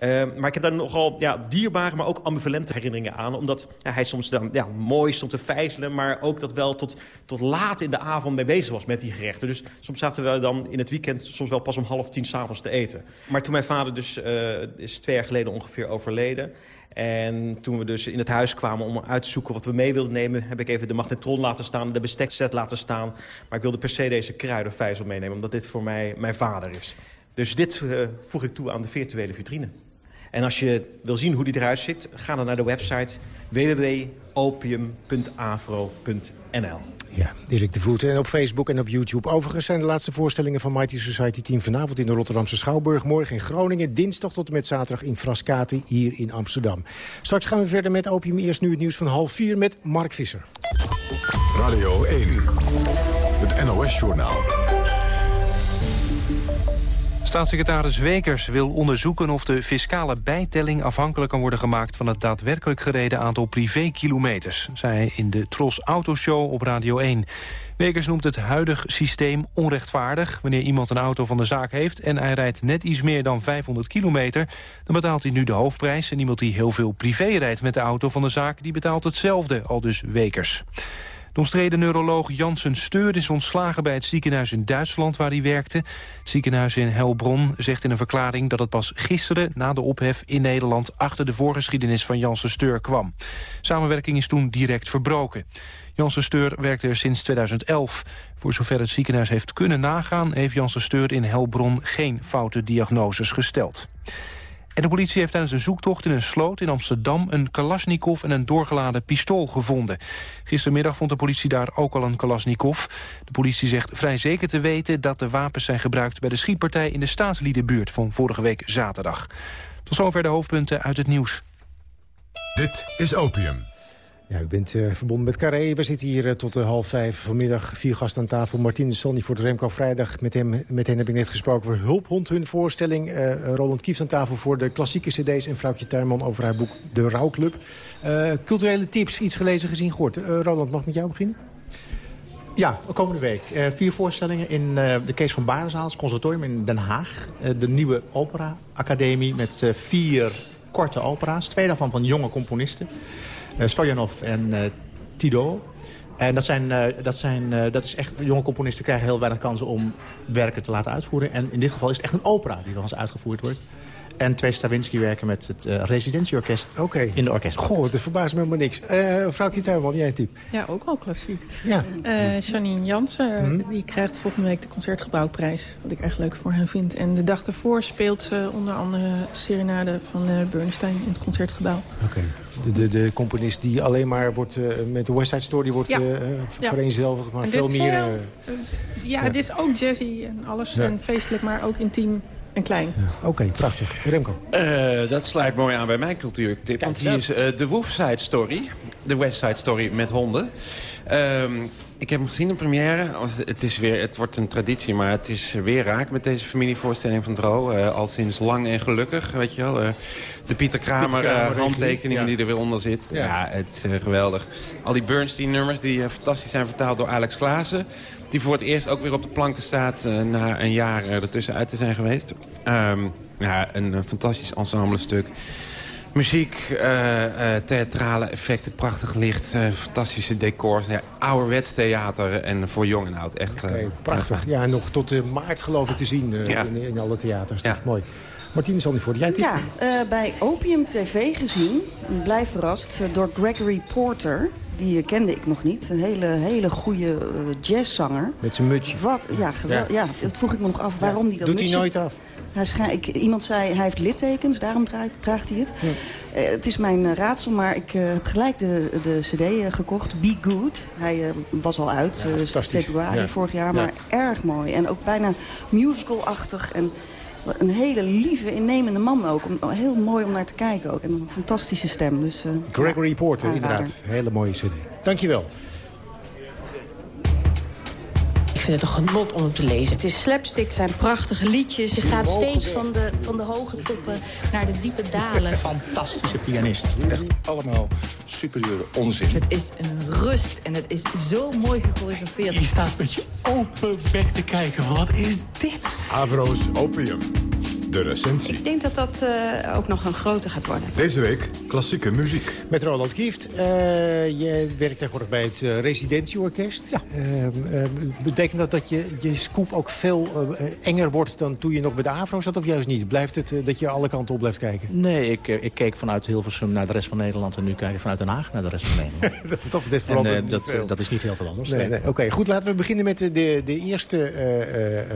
Uh, maar ik heb daar nogal ja, dierbare, maar ook ambivalente herinneringen aan. Omdat hij soms dan ja, mooi stond te vijzelen... maar ook dat wel tot, tot laat in de avond mee bezig was met die gerechten. Dus soms zaten we dan in het weekend soms wel pas om half tien s'avonds te eten. Maar toen mijn vader dus uh, is twee jaar geleden ongeveer overleden... En toen we dus in het huis kwamen om uit te zoeken wat we mee wilden nemen... heb ik even de magnetron laten staan, de bestekset laten staan. Maar ik wilde per se deze kruidenvijzel meenemen... omdat dit voor mij mijn vader is. Dus dit uh, voeg ik toe aan de virtuele vitrine. En als je wil zien hoe die eruit ziet, ga dan naar de website www.opium.afro.nl. Ja, Dirk de Voet. En op Facebook en op YouTube. Overigens zijn de laatste voorstellingen van Mighty Society Team... vanavond in de Rotterdamse Schouwburg, morgen in Groningen... dinsdag tot en met zaterdag in Frascati hier in Amsterdam. Straks gaan we verder met Opium. Eerst nu het nieuws van half vier met Mark Visser. Radio 1, het NOS-journaal. Staatssecretaris Wekers wil onderzoeken of de fiscale bijtelling afhankelijk kan worden gemaakt van het daadwerkelijk gereden aantal privékilometers, zei hij in de Tros Autoshow op Radio 1. Wekers noemt het huidig systeem onrechtvaardig. Wanneer iemand een auto van de zaak heeft en hij rijdt net iets meer dan 500 kilometer... dan betaalt hij nu de hoofdprijs. En iemand die heel veel privé rijdt met de auto van de zaak... die betaalt hetzelfde, al dus Wekers. De omstreden neuroloog Janssen Steur is ontslagen bij het ziekenhuis in Duitsland waar hij werkte. Het ziekenhuis in Helbron zegt in een verklaring dat het pas gisteren na de ophef in Nederland achter de voorgeschiedenis van Janssen Steur kwam. Samenwerking is toen direct verbroken. Janssen Steur werkte er sinds 2011. Voor zover het ziekenhuis heeft kunnen nagaan... heeft Janssen Steur in Helbron geen foute diagnoses gesteld. En de politie heeft tijdens een zoektocht in een sloot in Amsterdam... een kalasjnikov en een doorgeladen pistool gevonden. Gistermiddag vond de politie daar ook al een kalasjnikov. De politie zegt vrij zeker te weten dat de wapens zijn gebruikt... bij de schietpartij in de staatsliedenbuurt van vorige week zaterdag. Tot zover de hoofdpunten uit het nieuws. Dit is Opium. Ja, u bent uh, verbonden met Carré. We zitten hier uh, tot uh, half vijf vanmiddag. Vier gasten aan tafel. Martine Sonny voor de Remco Vrijdag. Met, hem, met heb ik net gesproken over Hulphond, hun voorstelling. Roland Kieft aan tafel voor de klassieke cd's. En vrouwtje Tuinman over haar boek De Rouwclub. culturele tips, iets gelezen, gezien, gehoord. Roland, mag ik met jou beginnen? Ja, komende week. vier voorstellingen in de Kees van Barenzaal, het conservatorium in Den Haag. de nieuwe opera academie met vier korte opera's. Twee daarvan van jonge componisten. Eh, Stojanov en eh, Tido. En dat, zijn, uh, dat, zijn, dat is echt, jonge componisten krijgen heel weinig kansen om werken te laten uitvoeren. En in dit geval is het echt een opera die nog eens uitgevoerd wordt. En twee Stravinsky werken met het uh, residentieorkest okay. in de orkest. Goh, dat verbaast me helemaal niks. Uh, vrouwtje Tuinman, jij een type? Ja, ook al klassiek. Ja. Uh, Janine Jansen, hm? die krijgt volgende week de Concertgebouwprijs. Wat ik echt leuk voor hen vind. En de dag ervoor speelt ze onder andere Serenade van Bernstein in het Concertgebouw. Oké. De, de, de, componist die alleen maar wordt, met de West Side Story wordt ja. vereenzelvigd, maar veel meer... ja, ja, het is ook jazzy en alles en feestelijk, maar ook intiem en klein. Ja, Oké, prachtig. Remco? Uh, dat sluit mooi aan bij mijn cultuurtip. Want die is uh, de Wolf Side Story. De West Side Story met honden. Um, ik heb hem gezien in première. Het, is weer, het wordt een traditie, maar het is weer raak met deze familievoorstelling van Dro. Uh, al sinds lang en gelukkig, weet je wel. Uh, de Pieter Kramer, Pieter Kramer handtekening die er weer onder zit. Ja, ja het is geweldig. Al die Bernstein-nummers die fantastisch zijn vertaald door Alex Klaassen. Die voor het eerst ook weer op de planken staat na een jaar ertussen uit te zijn geweest. Um, ja, een, een fantastisch ensemble-stuk. Muziek, uh, uh, theatrale effecten, prachtig licht, uh, fantastische decors. Ja, ouderwets theater en voor jong en oud. Echt okay, prachtig. Ja, nog tot maart geloof ik te zien ja. in, in, alle theaters. Dat ja. is mooi. Martine Zandvoort, jij Ja, uh, bij Opium TV gezien. Blijf verrast door Gregory Porter. Die kende ik nog niet. Een hele, hele goede jazzzanger. Met zijn mutsje. Wat? Ja, ja. ja, dat vroeg ik me nog af waarom die dat Doet hij nooit af? Hij ik, iemand zei, hij heeft littekens, daarom draagt, draagt hij het. Ja. Uh, het is mijn uh, raadsel, maar ik uh, heb gelijk de, de cd gekocht. Be Good. Hij was al uit, ja, februari ja. vorig jaar, maar erg mooi. En ook bijna musical-achtig. En een hele lieve, innemende man ook. Heel mooi om naar te kijken ook. En een fantastische stem. Dus, Gregory Porter, inderdaad. Hele mooie cd. Dankjewel. Vind het een genot om hem te lezen. Het is slapstick, het zijn prachtige liedjes. Je gaat steeds van de, van de hoge toppen naar de diepe dalen. Fantastische pianist. Echt allemaal superieure onzin. Het is een rust en het is zo mooi gechoreografeerd. Je staat met je open bek te kijken. Wat is dit? Avro's Opium. De recensie. Ik denk dat dat uh, ook nog een grote gaat worden. Deze week klassieke muziek. Met Roland Kieft. Uh, je werkt tegenwoordig bij het uh, residentieorkest. Ja. betekent dat dat je, je scoop ook veel enger wordt dan toen je nog bij de AVRO zat? Of juist niet? Blijft het dat je alle kanten op blijft kijken? Nee, ik, ik keek vanuit Hilversum naar de rest van Nederland... en nu kijk ik vanuit Den Haag naar de rest van Nederland. [laughs] dat, is toch, dat, en, dat, dat, is niet heel veel anders. Nee, nee. Oké, goed. Laten we beginnen met de, de eerste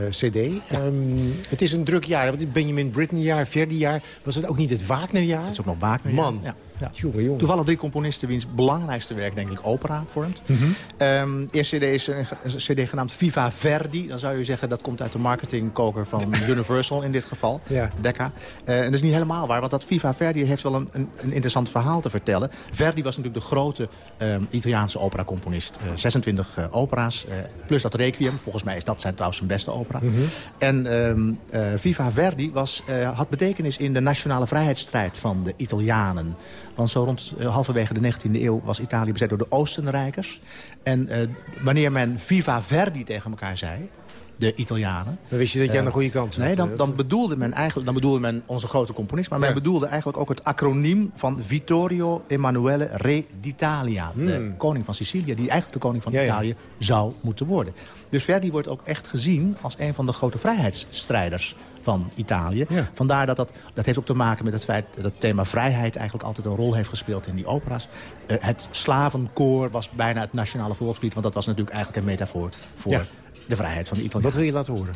cd. Ja. Um, het is een druk jaar. Want Benjamin Britten jaar, Verdi jaar. Was het ook niet het Wagner-jaar? Het is ook nog Wagner. Man. Ja. Ja. Jongen, jongen. Toevallig drie componisten wiens belangrijkste werk, denk ik, opera vormt. Mm -hmm. um, eerste cd is een, cd genaamd Viva Verdi. Dan zou je zeggen dat komt uit de marketingkoker van [laughs] Universal in dit geval. Ja. Decca. Uh, en dat is niet helemaal waar, want dat Viva Verdi heeft wel een, een, een interessant verhaal te vertellen. Verdi was natuurlijk de grote um, Italiaanse operacomponist. Uh, 26 uh, opera's, eh, plus dat Requiem. Volgens mij is dat zijn trouwens zijn beste opera. Mm -hmm. En um, Viva Verdi was, eh, had betekenis in de nationale vrijheidsstrijd van de Italianen. Want zo rond uh, halverwege de 19e eeuw was Italië bezet door de Oostenrijkers. En uh, wanneer men Viva Verdi tegen elkaar zei de Italianen. Dan wist je dat je aan de goede kant zat. Nee, dan, dan, bedoelde men eigenlijk, dan bedoelde men onze grote componist... maar men bedoelde eigenlijk ook het acroniem van Vittorio Emanuele Re d'Italia. Hmm. De koning van Sicilië, die eigenlijk de koning van Italië zou moeten worden. Dus Verdi wordt ook echt gezien als een van de grote vrijheidsstrijders van Italië. Ja. Vandaar dat dat, dat heeft ook te maken met het feit dat het thema vrijheid eigenlijk altijd een rol heeft gespeeld in die opera's. Uh, het slavenkoor was bijna het nationale volkslied, want dat was natuurlijk eigenlijk een metafoor voor ja. De vrijheid van de Italianen. Wat wil je laten horen?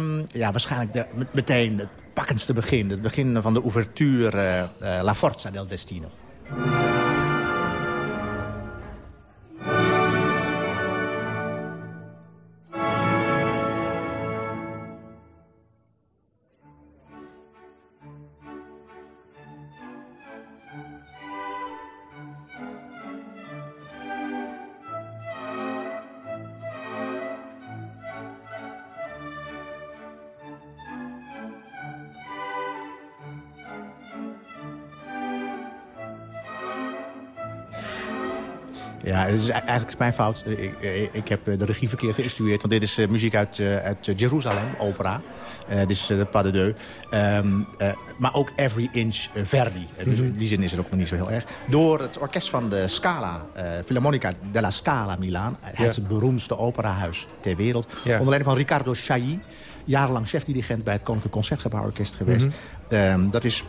Um, ja, waarschijnlijk de, meteen het pakkendste begin. Het begin van de ouverture uh, uh, La Forza del Destino. Het is eigenlijk mijn fout. Ik, ik heb de regie verkeerd geïnstrueerd. Want dit is uh, muziek uit, uh, uit Jeruzalem, opera. Uh, dit is de Pas de Deux. Um, maar ook Every Inch Verdi. Dus in die zin is het ook nog niet zo heel erg. Door het orkest van de Scala, Philharmonica della Scala Milaan. Het ja. is het beroemdste operahuis ter wereld. Ja. Onder leiding van Riccardo Chailly. Jarenlang chefdirigent bij het Koninklijk Concertgebouworkest geweest. Mm-hmm. um, dat is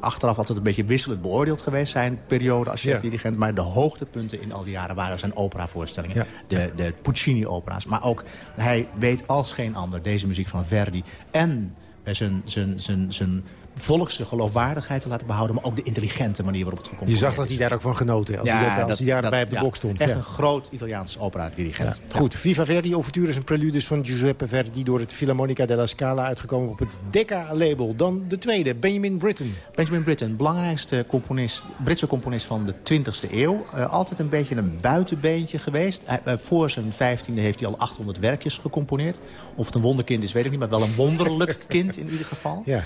achteraf altijd een beetje wisselend beoordeeld geweest zijn periode als chefdirigent. Ja. Maar de hoogtepunten in al die jaren waren zijn operavoorstellingen. Ja. De, de Puccini-opera's. Maar ook, hij weet als geen ander deze muziek van Verdi. En zijn, zijn, zijn, zijn volkse geloofwaardigheid te laten behouden... maar ook de intelligente manier waarop het gecomponeerd Je zag dat hij daar ook van genoten als, ja, hij, dat, als hij daarbij op de ja, bok stond. Echt een groot Italiaans opera-dirigent. Goed, Viva Verdi, overture is een preludes van Giuseppe Verdi... door het Philharmonica della Scala uitgekomen op het Decca-label. Dan de tweede, Benjamin Britten. Benjamin Britten, belangrijkste componist, Britse componist van de 20e eeuw. Uh, altijd een beetje een buitenbeentje geweest. Uh, voor zijn 15e heeft hij al 800 werkjes gecomponeerd. Of het een wonderkind is, weet ik niet, maar wel een wonderlijk [laughs] kind in ieder geval. Ja.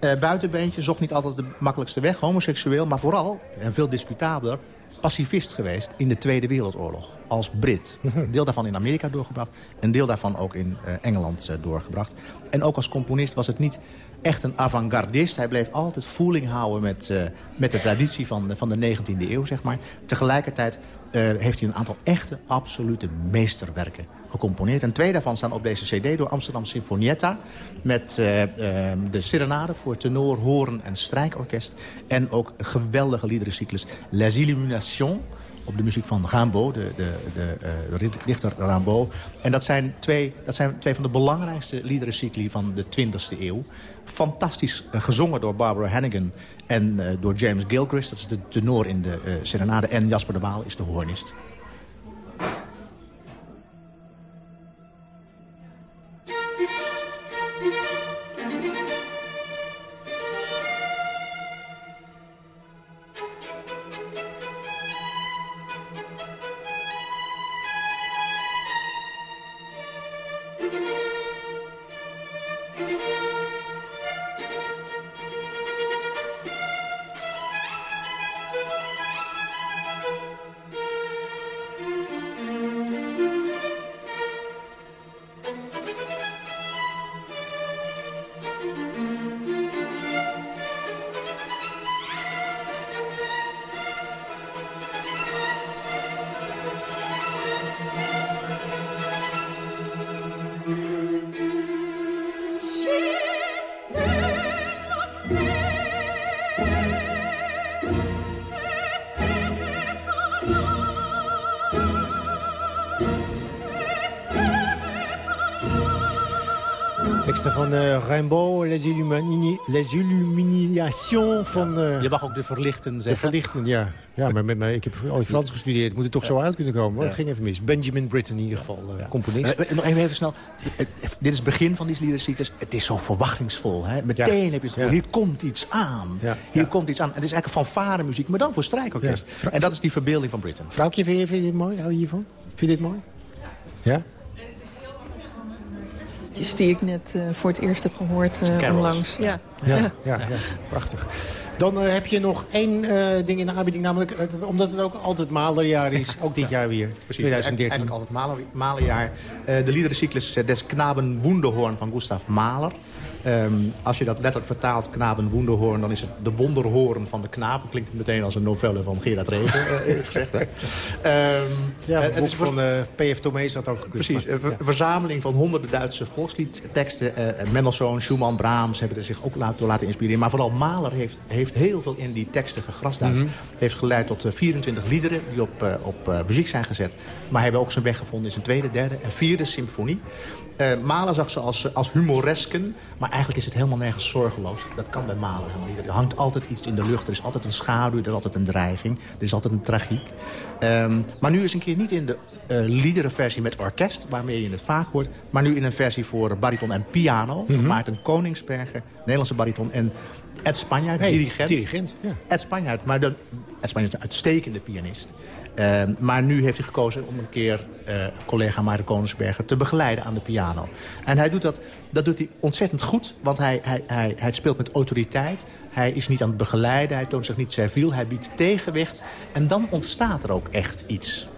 Uh, buitenbeentje, zocht niet altijd de makkelijkste weg, homoseksueel... maar vooral, en veel discutabeler, pacifist geweest in de Tweede Wereldoorlog. Als Brit. Een [laughs] deel daarvan in Amerika doorgebracht. Een deel daarvan ook in uh, Engeland uh, doorgebracht. En ook als componist was het niet echt een avant-gardist. Hij bleef altijd voeling houden met, met de traditie van, van de 19e eeuw, zeg maar. Tegelijkertijd heeft hij een aantal echte, absolute meesterwerken gecomponeerd. En twee daarvan staan op deze cd door Amsterdam Sinfonietta... met de serenade voor tenor, hoorn en strijkorkest. En ook geweldige liederencyclus Les Illuminations op de muziek van Rimbaud, de, de, de, uh, dichter Rimbaud. En dat zijn, twee, dat zijn twee van de belangrijkste liederencycli van de 20e eeuw. Fantastisch uh, gezongen door Barbara Hannigan en uh, door James Gilchrist. Dat is de tenor in de serenade. En Jasper de Waal is de Van uh, Rimbaud, Les, Illumini Les Illuminations van... Uh, je mag ook de verlichten zeggen. De verlichten, ja. Ja, maar met, mij, ik heb ooit Frans gestudeerd. Moet het toch zo uit kunnen komen? Maar ging even mis. Benjamin Britten in ieder geval, uh, componist. nog even, even snel. dit is het begin van die liedercyclus. Het is zo verwachtingsvol. Hè? Meteen heb je het gevoel, hier komt iets aan. Hier komt iets aan. Het is eigenlijk een fanfare muziek, maar dan voor strijkorkest. En dat is die verbeelding van Britten. Vrouwtje, vind je, vind je dit mooi? Hou je hiervan? Vind je dit mooi? Ja? Die ik net uh, voor het eerst heb gehoord uh, onlangs. Ja. Ja, ja, ja, prachtig. Dan uh, heb je nog één ding in de aanbieding, namelijk omdat het ook altijd malerjaar is, ook dit jaar weer, Precies, 2013. Eigenlijk altijd maler, malerjaar. de liederencyclus Des Knaben Wunderhorn van Gustav Mahler. Um, als je dat letterlijk vertaalt, knaben Wunderhoorn... dan is het de wonderhoorn van de knapen. Klinkt het meteen als een novelle van Gerard Reven, uh, gezegd. Hè? Um, ja, het is van uh, P.F. Tomé had ook gekund. Precies, een ja. verzameling van honderden Duitse volksliedteksten. Uh, Mendelssohn, Schumann, Brahms hebben er zich ook laten, door laten inspireren. Maar vooral Mahler heeft, heeft heel veel in die teksten gegrasduid. Mm -hmm. Heeft geleid tot 24 liederen die op, op muziek zijn gezet. Maar hij heeft ook zijn weg gevonden in zijn tweede, derde en vierde symfonie. Mahler zag ze als, als humoresken, maar eigenlijk is het helemaal nergens zorgeloos. Dat kan bij Mahler helemaal niet. Er hangt altijd iets in de lucht, er is altijd een schaduw, er is altijd een dreiging, er is altijd een tragiek. Um, maar nu is een keer niet in de uh, liederenversie met orkest, waarmee je het vaak hoort... maar nu in een versie voor bariton en piano. Mm -hmm. Maarten Koningsberger, Nederlandse bariton en Ed Spanjaard, hey, dirigent. dirigent ja. Ed Spanjaard, maar Ed Spanjaard is een uitstekende pianist. Uh, maar nu heeft hij gekozen om een keer uh, collega Maarten Koningsberger te begeleiden aan de piano. En hij doet dat, dat doet hij ontzettend goed, want hij, hij, hij, hij speelt met autoriteit. Hij is niet aan het begeleiden, hij toont zich niet serviel, hij biedt tegenwicht. En dan ontstaat er ook echt iets.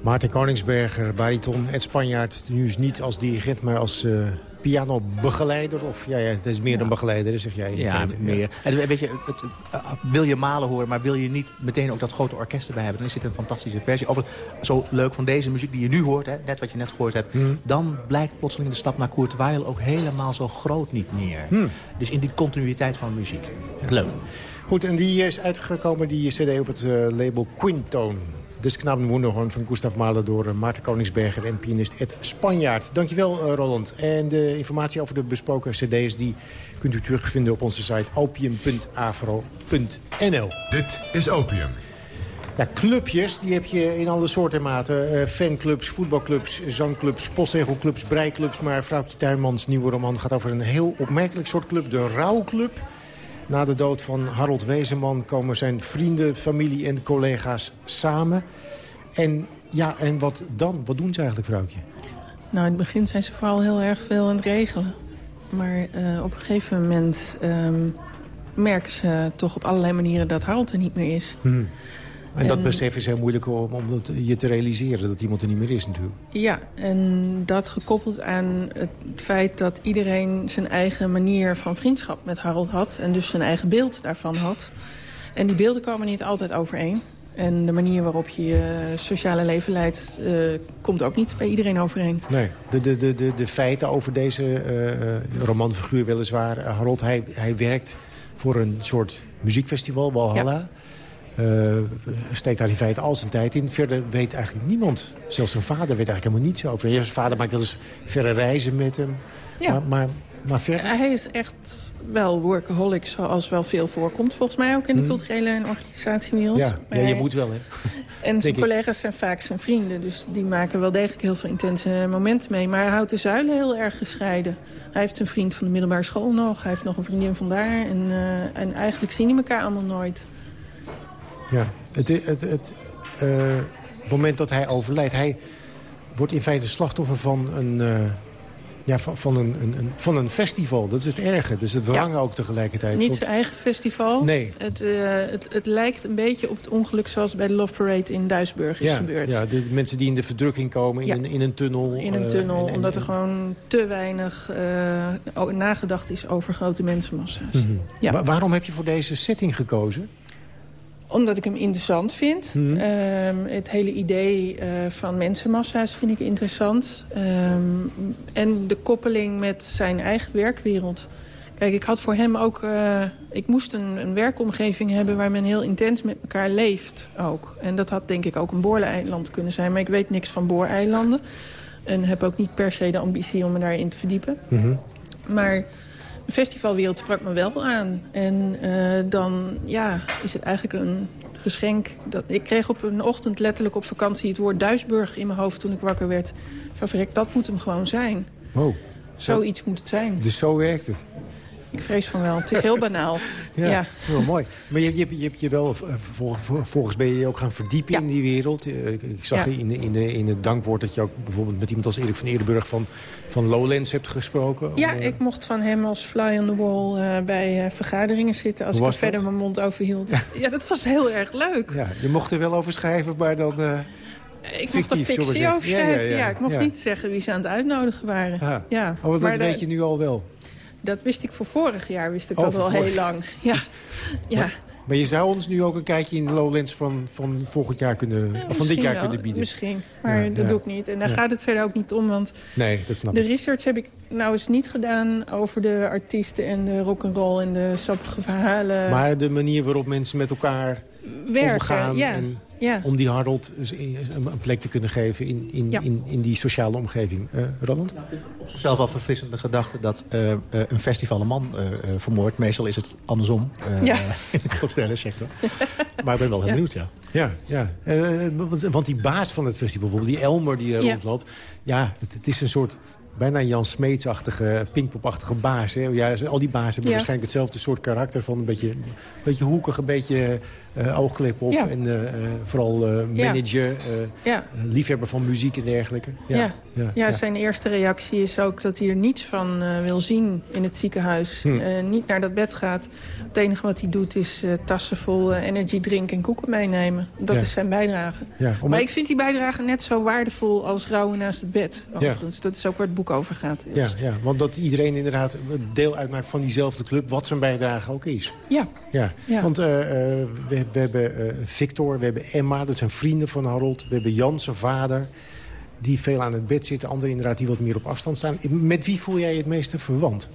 Maarten Koningsberger, bariton, Ed Spanjaard. Nu is niet als dirigent, maar als uh, pianobegeleider. Of ja, ja, het is meer dan begeleider, zeg jij. in Ja, feite. meer. En weet je, het, uh, wil je malen horen, maar wil je niet meteen ook dat grote orkest erbij hebben... dan is dit een fantastische versie. Of zo leuk van deze muziek die je nu hoort, hè, net wat je net gehoord hebt... Hmm. dan blijkt plotseling de stap naar Kurt Weill ook helemaal zo groot niet meer. Hmm. Dus in die continuïteit van muziek. Leuk. Goed, en die is uitgekomen, die cd op het eh, label Quintone. Dus Knaben Wunderhorn van Gustav Mahler door eh, Maarten Koningsberger en pianist Ed Spanjaard. Dankjewel, eh, Roland. En de informatie over de besproken cd's die kunt u terugvinden op onze site opium.avro.nl. Dit is Opium. Ja, clubjes, die heb je in alle soorten en maten. Eh, fanclubs, voetbalclubs, zangclubs, postzegelclubs, breiklubs. Maar vrouwtje Tuinmans nieuwe roman gaat over een heel opmerkelijk soort club. De Rouwclub. Na de dood van Harold Wezenman komen zijn vrienden, familie en collega's samen. En ja, en wat dan? Wat doen ze eigenlijk, vrouwtje? Nou, in het begin zijn ze vooral heel erg veel aan het regelen. Maar eh, op een gegeven moment ehm, merken ze toch op allerlei manieren dat Harold er niet meer is. Hm. En, dat En- besef is heel moeilijk om, om dat je te realiseren, dat iemand er niet meer is natuurlijk. Ja, en dat gekoppeld aan het feit dat iedereen zijn eigen manier van vriendschap met Harold had. En dus zijn eigen beeld daarvan had. En die beelden komen niet altijd overeen. En de manier waarop je je sociale leven leidt, eh, komt ook niet bij iedereen overeen. Nee, de, de, de, de, de feiten over deze eh, romanfiguur weliswaar. Harold, hij, hij werkt voor een soort muziekfestival, Walhalla. Eh, steekt daar in feite al zijn tijd in. Verder weet eigenlijk niemand, zelfs zijn vader weet eigenlijk helemaal niets over. Ja, zijn vader maakt wel eens verre reizen met hem. Ja. Maar, maar, maar verder... Hij is echt wel workaholic, zoals wel veel voorkomt. Volgens mij ook in de Mhm. culturele en organisatiewereld. Ja, ja, je hij- moet wel, hè. [laughs] En zijn ik. collega's zijn vaak zijn vrienden. Dus die maken wel degelijk heel veel intense momenten mee. Maar hij houdt de zuilen heel erg gescheiden. Hij heeft een vriend van de middelbare school nog. Hij heeft nog een vriendin van daar. En, eh, en eigenlijk zien die elkaar allemaal nooit. Ja, het, het, het eh, moment dat hij overlijdt... hij wordt in feite slachtoffer van een, eh, ja, van, van, een, een, van een festival. Dat is het erge. Dus het wrangen ook tegelijkertijd. Niet zijn eigen festival. Nee. Het, eh, het, het lijkt een beetje op het ongeluk zoals bij de Love Parade in Duisburg is ja, gebeurd. Ja, de mensen die in de verdrukking komen in, een, in een tunnel. In een tunnel, en- omdat er gewoon te weinig o- nagedacht is over grote mensenmassa's. Mhm. Ja. Wa- waarom heb je voor deze setting gekozen? Omdat ik hem interessant vind. Mhm. Ehm, het hele idee eh, van mensenmassa's vind ik interessant. Ehm, en de koppeling met zijn eigen werkwereld. Kijk, ik had voor hem ook... eh, ik moest een, een werkomgeving hebben waar men heel intens met elkaar leeft ook. En dat had denk ik ook een booreiland kunnen zijn. Maar ik weet niks van booreilanden. En heb ook niet per se de ambitie om me daarin te verdiepen. Maar de festivalwereld sprak me wel aan. En eh, dan ja, is het eigenlijk een geschenk. Dat, ik kreeg op een ochtend letterlijk op vakantie het woord Duisburg in mijn hoofd toen ik wakker werd. Van verrek, dat moet hem gewoon zijn. Wow. Zoiets moet het zijn. Dus zo werkt het. Ik vrees van wel. Het is heel banaal. [laughs] Ja, ja. heel mooi. Maar je, je, je hebt je wel, eh, vol- vol- volgens ben je je ook gaan verdiepen in die wereld. Eh, Ik, ik zag Ja. in, in, in het dankwoord dat je ook bijvoorbeeld met iemand als Erik van Eerdenburg van, van Lowlands hebt gesproken. Ja, Om, eh, ik mocht van hem als fly on the wall bij vergaderingen zitten... als ik er verder mijn mond over hield. Ja, dat was heel erg leuk. ja, je mocht er wel over schrijven, maar dan... eh, Ik mocht er fictie over Ja, ja, schrijven. ja. Ja, ik mocht niet zeggen wie ze aan het uitnodigen waren. Ja. Ja. Oh, Maar dat de- weet je nu al wel. Dat wist ik voor vorig jaar, wist ik Oh, dat al vorig- heel lang. [laughs] Ja. ja. Maar, maar je zou ons nu ook een kijkje in de Lowlands van, van volgend jaar kunnen... of van dit jaar wel, kunnen bieden. Misschien, maar Ja, dat doe ik niet. En daar gaat het verder ook niet om, want Nee, dat snap de research heb ik nou eens niet gedaan over de artiesten en de rock'n'roll en de sappige verhalen. Maar de manier waarop mensen met elkaar Werken, omgaan... En Ja. om die Harold een plek te kunnen geven in, in, Ja. in, in die sociale omgeving. Eh Roland? Zelf wel verfrissende gedachte dat eh, eh, een festival een man eh, eh, vermoordt. Meestal is het andersom eh, Ja. [laughs] in de culturele sector. maar ik ben wel heel Ja. benieuwd, ja. Ja, ja. Want, die baas van het festival, bijvoorbeeld die Elmer die er Ja. rondloopt... ja, het, het is een soort bijna Jan Smeetsachtige, Pinkpop-achtige baas. Hè? Ja, al die bazen hebben Ja. waarschijnlijk hetzelfde soort karakter... van een beetje, een beetje hoekig, een beetje oogklep op... Ja. en eh, eh, vooral Ja. manager, Ja. liefhebber van muziek en dergelijke. Ja. Ja, zijn eerste reactie is ook dat hij er niets van wil zien in het ziekenhuis. Hm. Niet naar dat bed gaat. Het enige wat hij doet is tassen vol energy drink en koeken meenemen. Dat is zijn bijdrage. Om- Maar ik vind die bijdrage net zo waardevol als rouwen naast het bed. Overigens. Dat is ook waar het boek over gaat. Ja, ja, want dat iedereen inderdaad deel uitmaakt van diezelfde club... wat zijn bijdrage ook is. Ja. ja. Want uh, we, hebben uh, Victor, we hebben Emma, dat zijn vrienden van Harold. We hebben Jan, zijn vader, die veel aan het bed zitten. Anderen inderdaad die wat meer op afstand staan. Met wie voel jij je het meeste verwant?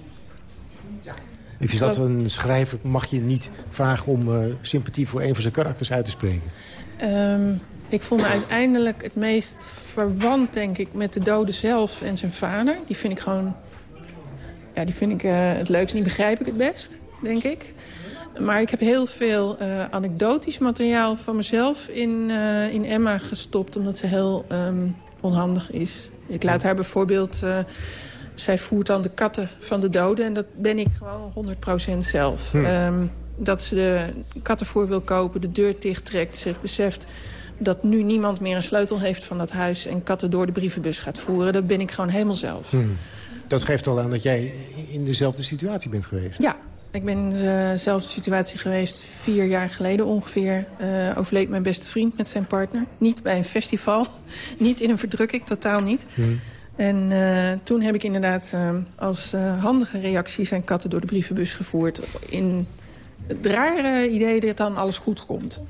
Of is dat een schrijver, mag je niet vragen om uh, sympathie voor een van zijn karakters uit te spreken? Um, ik vond me uiteindelijk het meest verwant, denk ik, met de dode zelf en zijn vader. Die vind ik gewoon, ja, die vind ik uh, het leukst. Die begrijp ik het best, denk ik. Maar ik heb heel veel uh, anekdotisch materiaal van mezelf in, uh, in Emma gestopt... omdat ze heel um, onhandig is. Ik laat haar bijvoorbeeld... Uh, zij voert dan de katten van de doden en dat ben ik gewoon 100% zelf. Hm. Um, dat ze de kattenvoer wil kopen, de deur dicht trekt, zich beseft dat nu niemand meer een sleutel heeft van dat huis... en katten door de brievenbus gaat voeren. Dat ben ik gewoon helemaal zelf. Hm. Dat geeft al aan dat jij in dezelfde situatie bent geweest. Ja, ik ben in dezelfde situatie geweest vier jaar geleden ongeveer. Uh, overleed mijn beste vriend met zijn partner. Niet bij een festival, [laughs] niet in een verdrukking, totaal niet. Hm. En uh, toen heb ik inderdaad uh, als handige reactie zijn katten door de brievenbus gevoerd. In het rare idee dat dan alles goed komt.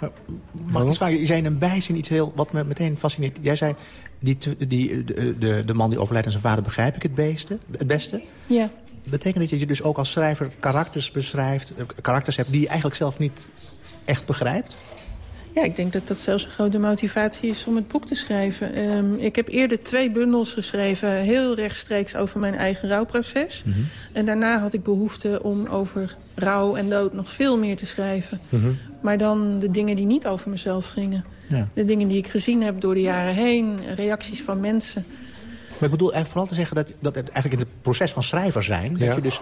Maar, mag ik vragen, je zei in een bijzin iets heel, wat me meteen fascineert. Jij zei, die, die, de, de, de man die overlijdt aan zijn vader begrijp ik het, beste, het beste. Ja. Betekent dat je dus ook als schrijver karakters beschrijft... karakters hebt die je eigenlijk zelf niet echt begrijpt? Ja, ik denk dat dat zelfs een grote motivatie is om het boek te schrijven. Um, ik heb eerder twee bundels geschreven, heel rechtstreeks over mijn eigen rouwproces. Mhm. Mm -hmm. En daarna had ik behoefte om over rouw en dood nog veel meer te schrijven. Mhm. Mm -hmm. Maar dan de dingen die niet over mezelf gingen. Ja. De dingen die ik gezien heb door de jaren heen, reacties van mensen. Maar ik bedoel eigenlijk vooral te zeggen dat, dat het eigenlijk in het proces van schrijver zijn... Ja. dat je dus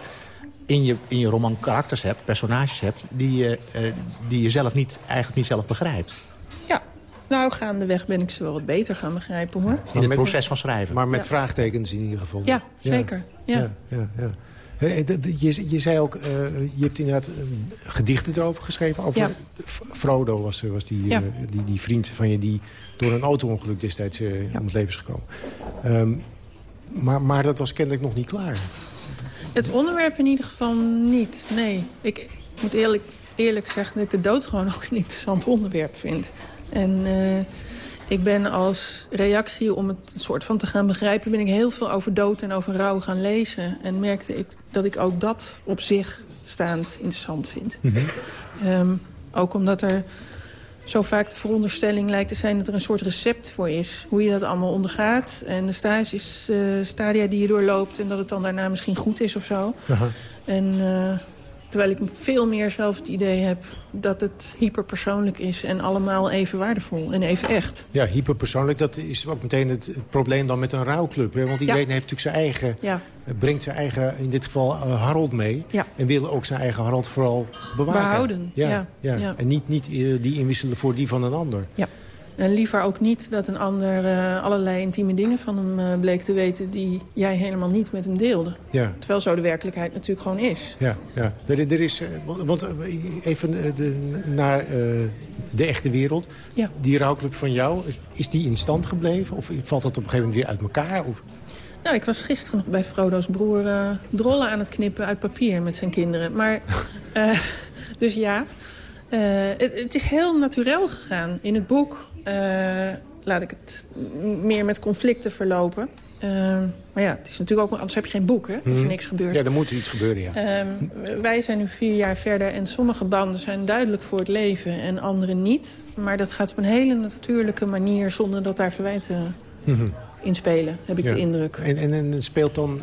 in je, in je roman karakters hebt, personages hebt... die je, uh, die je zelf niet, eigenlijk niet zelf begrijpt. Ja, nou gaandeweg ben ik ze wel wat beter gaan begrijpen, hoor. In het proces van schrijven. Maar met Ja. vraagtekens in ieder geval. Ja, zeker. Ja. ja, ja, ja. Hé, Je, je zei ook, uh, je hebt inderdaad uh, gedichten erover geschreven. Over Ja. Frodo was, was die, Ja. uh, die, die vriend van je die door een auto-ongeluk destijds om het leven is gekomen. Um, maar, maar dat was kennelijk nog niet klaar. Het onderwerp in ieder geval niet, nee. Ik moet eerlijk, eerlijk zeggen dat ik de dood gewoon ook een interessant onderwerp vind. En uh, ik ben als reactie om het soort van te gaan begrijpen... ben ik heel veel over dood en over rouw gaan lezen. En merkte ik dat ik ook dat op zich staand interessant vind. Mhm. Um, ook omdat er zo vaak de veronderstelling lijkt te zijn... dat er een soort recept voor is. Hoe je dat allemaal ondergaat. En de stages, uh, stadia die je doorloopt... en dat het dan daarna misschien goed is of zo. Aha. En uh, terwijl ik veel meer zelf het idee heb... dat het hyperpersoonlijk is en allemaal even waardevol en even echt. Ja, hyperpersoonlijk, dat is ook meteen het, probleem dan met een rouwclub. Hè? Want iedereen Ja. heeft natuurlijk zijn eigen... Ja. brengt zijn eigen, in dit geval uh, Harold mee. Ja. En wil ook zijn eigen Harold vooral bewaken. Behouden, ja, ja. En niet, niet uh, die inwisselen voor die van een ander. Ja. En liever ook niet dat een ander uh, allerlei intieme dingen van hem uh, bleek te weten... die jij helemaal niet met hem deelde. Ja. Terwijl zo de werkelijkheid natuurlijk gewoon is. Ja, ja. Er, er is, uh, want even de, naar de echte wereld. Ja. Die rouwclub van jou, is die in stand gebleven? Of valt dat op een gegeven moment weer uit elkaar? Of? Nou, ik was gisteren nog bij Frodo's broer drollen aan het knippen uit papier met zijn kinderen. Maar, [laughs] dus ja, het, het, is heel natuurlijk gegaan. In het boek laat ik het meer met conflicten verlopen. maar ja, het is natuurlijk ook, anders heb je geen boek, hè, als er Mhm. niks gebeurt. Ja, dan moet er iets gebeuren, ja. wij zijn nu vier jaar verder en sommige banden zijn duidelijk voor het leven en andere niet. Maar dat gaat op een hele natuurlijke manier zonder dat daar verwijten Mhm. in spelen, heb ik Ja. de indruk. En, en, en speelt dan...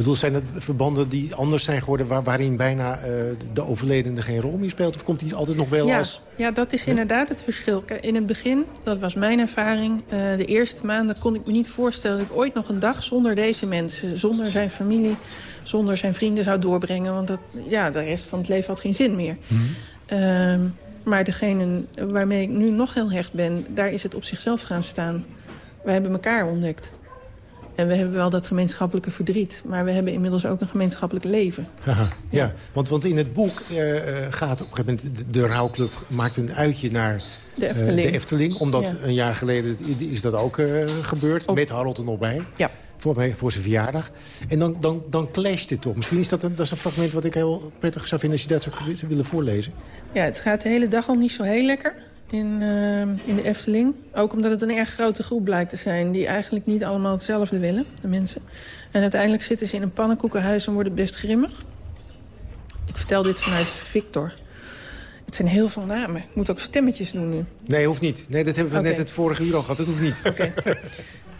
Bedoel, zijn het verbanden die anders zijn geworden... Waar, waarin bijna uh, de overledene geen rol meer speelt? Of komt die altijd nog wel ja, als... Ja, dat is inderdaad het verschil. In het begin, dat was mijn ervaring... Uh, de eerste maanden kon ik me niet voorstellen... dat ik ooit nog een dag zonder deze mensen... zonder zijn familie, zonder zijn vrienden zou doorbrengen. Want dat, ja, de rest van het leven had geen zin meer. Mhm. Uh, maar degene waarmee ik nu nog heel hecht ben... daar is het op zichzelf gaan staan. We hebben elkaar ontdekt. En we hebben wel dat gemeenschappelijke verdriet. Maar we hebben inmiddels ook een gemeenschappelijk leven. Aha, ja, Want, want in het boek uh, gaat op een gegeven moment... De, de rouwclub maakt een uitje naar de Efteling. Uh, de Efteling omdat een jaar geleden is dat ook uh, gebeurd. Ook. Met Harold er nog bij. Ja. Voor, voor zijn verjaardag. En dan, dan, dan clasht dit toch. Misschien is dat een, dat is een fragment wat ik heel prettig zou vinden... als je dat zou willen voorlezen. Ja, het gaat de hele dag al niet zo heel lekker in, uh, in de Efteling. Ook omdat het een erg grote groep blijkt te zijn... die eigenlijk niet allemaal hetzelfde willen, de mensen. En uiteindelijk zitten ze in een pannenkoekenhuis en worden best grimmig. Ik vertel dit vanuit Victor. Het zijn heel veel namen. Ik moet ook stemmetjes doen nu. Nee, hoeft niet. Nee, dat hebben we okay. net het vorige uur al gehad. Dat hoeft niet. Okay.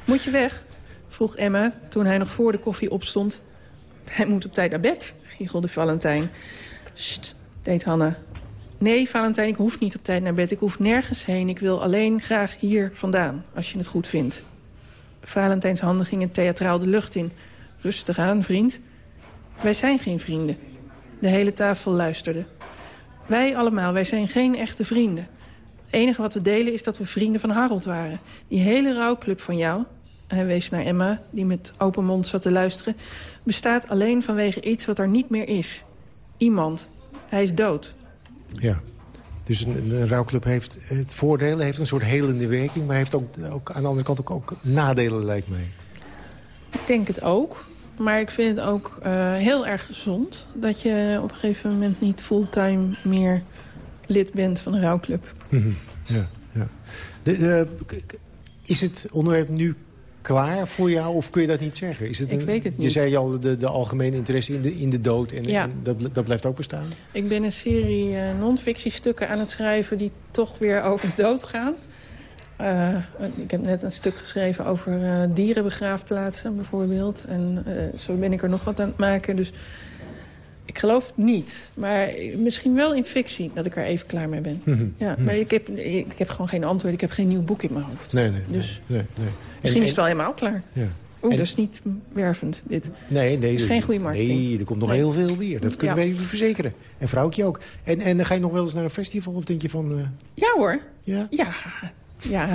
moet je weg? Vroeg Emma toen hij nog voor de koffie opstond. Hij moet op tijd naar bed, giechelde Valentijn. Sst, deed Hanna. Nee, Valentijn, ik hoef niet op tijd naar bed. Ik hoef nergens heen. Ik wil alleen graag hier vandaan, als je het goed vindt. Valentijns handen gingen theatraal de lucht in. Rustig aan, vriend. Wij zijn geen vrienden. De hele tafel luisterde. Wij allemaal, wij zijn geen echte vrienden. Het enige wat we delen is dat we vrienden van Harold waren. Die hele rouwclub van jou, hij wees naar Emma, die met open mond zat te luisteren... bestaat alleen vanwege iets wat er niet meer is. Iemand. Hij is dood. Ja. Dus een, een rouwclub heeft het voordeel, heeft een soort helende werking... maar heeft ook, ook aan de andere kant ook, ook nadelen, lijkt mij. Ik denk het ook. Maar ik vind het ook uh, heel erg gezond... dat je op een gegeven moment niet fulltime meer lid bent van een rouwclub. ja, ja. De, de, is het onderwerp nu klaar voor jou of kun je dat niet zeggen? Is het een, ik weet het niet. Je zei al de, de algemene interesse in de, in de dood en, ja. en dat, dat blijft ook bestaan? Ik ben een serie uh, non-fictiestukken aan het schrijven die toch weer over de dood gaan. Uh, ik heb net een stuk geschreven over uh, dierenbegraafplaatsen bijvoorbeeld. En zo ben ik er nog wat aan het maken. Dus ik geloof het niet. Maar misschien wel in fictie dat ik er even klaar mee ben. Mm-hmm. Ja, maar ik heb, ik heb gewoon geen antwoord. Ik heb geen nieuw boek in mijn hoofd. Nee, nee. Dus nee, nee. misschien en, is het wel helemaal klaar. Ja. Oeh, dat is niet wervend, dit. Nee, nee. Dat is geen goede marketing. Nee, er komt nog nee. heel veel weer. Dat kunnen ja. we even verzekeren. En vrouwtje ook. En, en ga je nog wel eens naar een festival of denk je van... Uh... Ja hoor. Ja? Ja. Ja.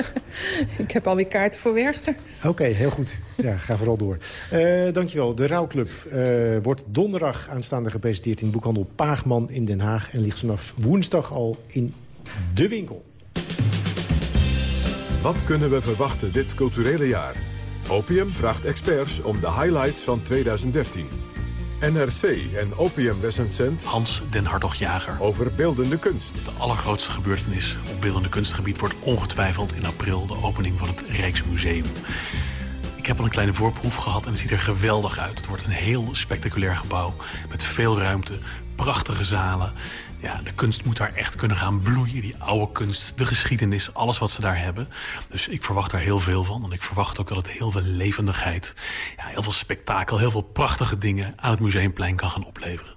[laughs] ik heb alweer kaarten voor Werchter. Oké, okay, heel goed. Ja, ga vooral door. Uh, dankjewel. De Rouwclub uh, wordt donderdag aanstaande gepresenteerd... in boekhandel Paagman in Den Haag... en ligt vanaf woensdag al in de winkel. Wat kunnen we verwachten dit culturele jaar? Opium vraagt experts om de highlights van 2013. NRC en Opium-recensent Hans den Hartog-Jager. Over beeldende kunst. De allergrootste gebeurtenis op beeldende kunstgebied wordt ongetwijfeld in april de opening van het Rijksmuseum. Ik heb al een kleine voorproef gehad en het ziet er geweldig uit. Het wordt een heel spectaculair gebouw met veel ruimte, prachtige zalen. Ja, de kunst moet daar echt kunnen gaan bloeien. Die oude kunst, de geschiedenis, alles wat ze daar hebben. Dus ik verwacht daar heel veel van. En ik verwacht ook dat het heel veel levendigheid, ja, heel veel spektakel... heel veel prachtige dingen aan het Museumplein kan gaan opleveren.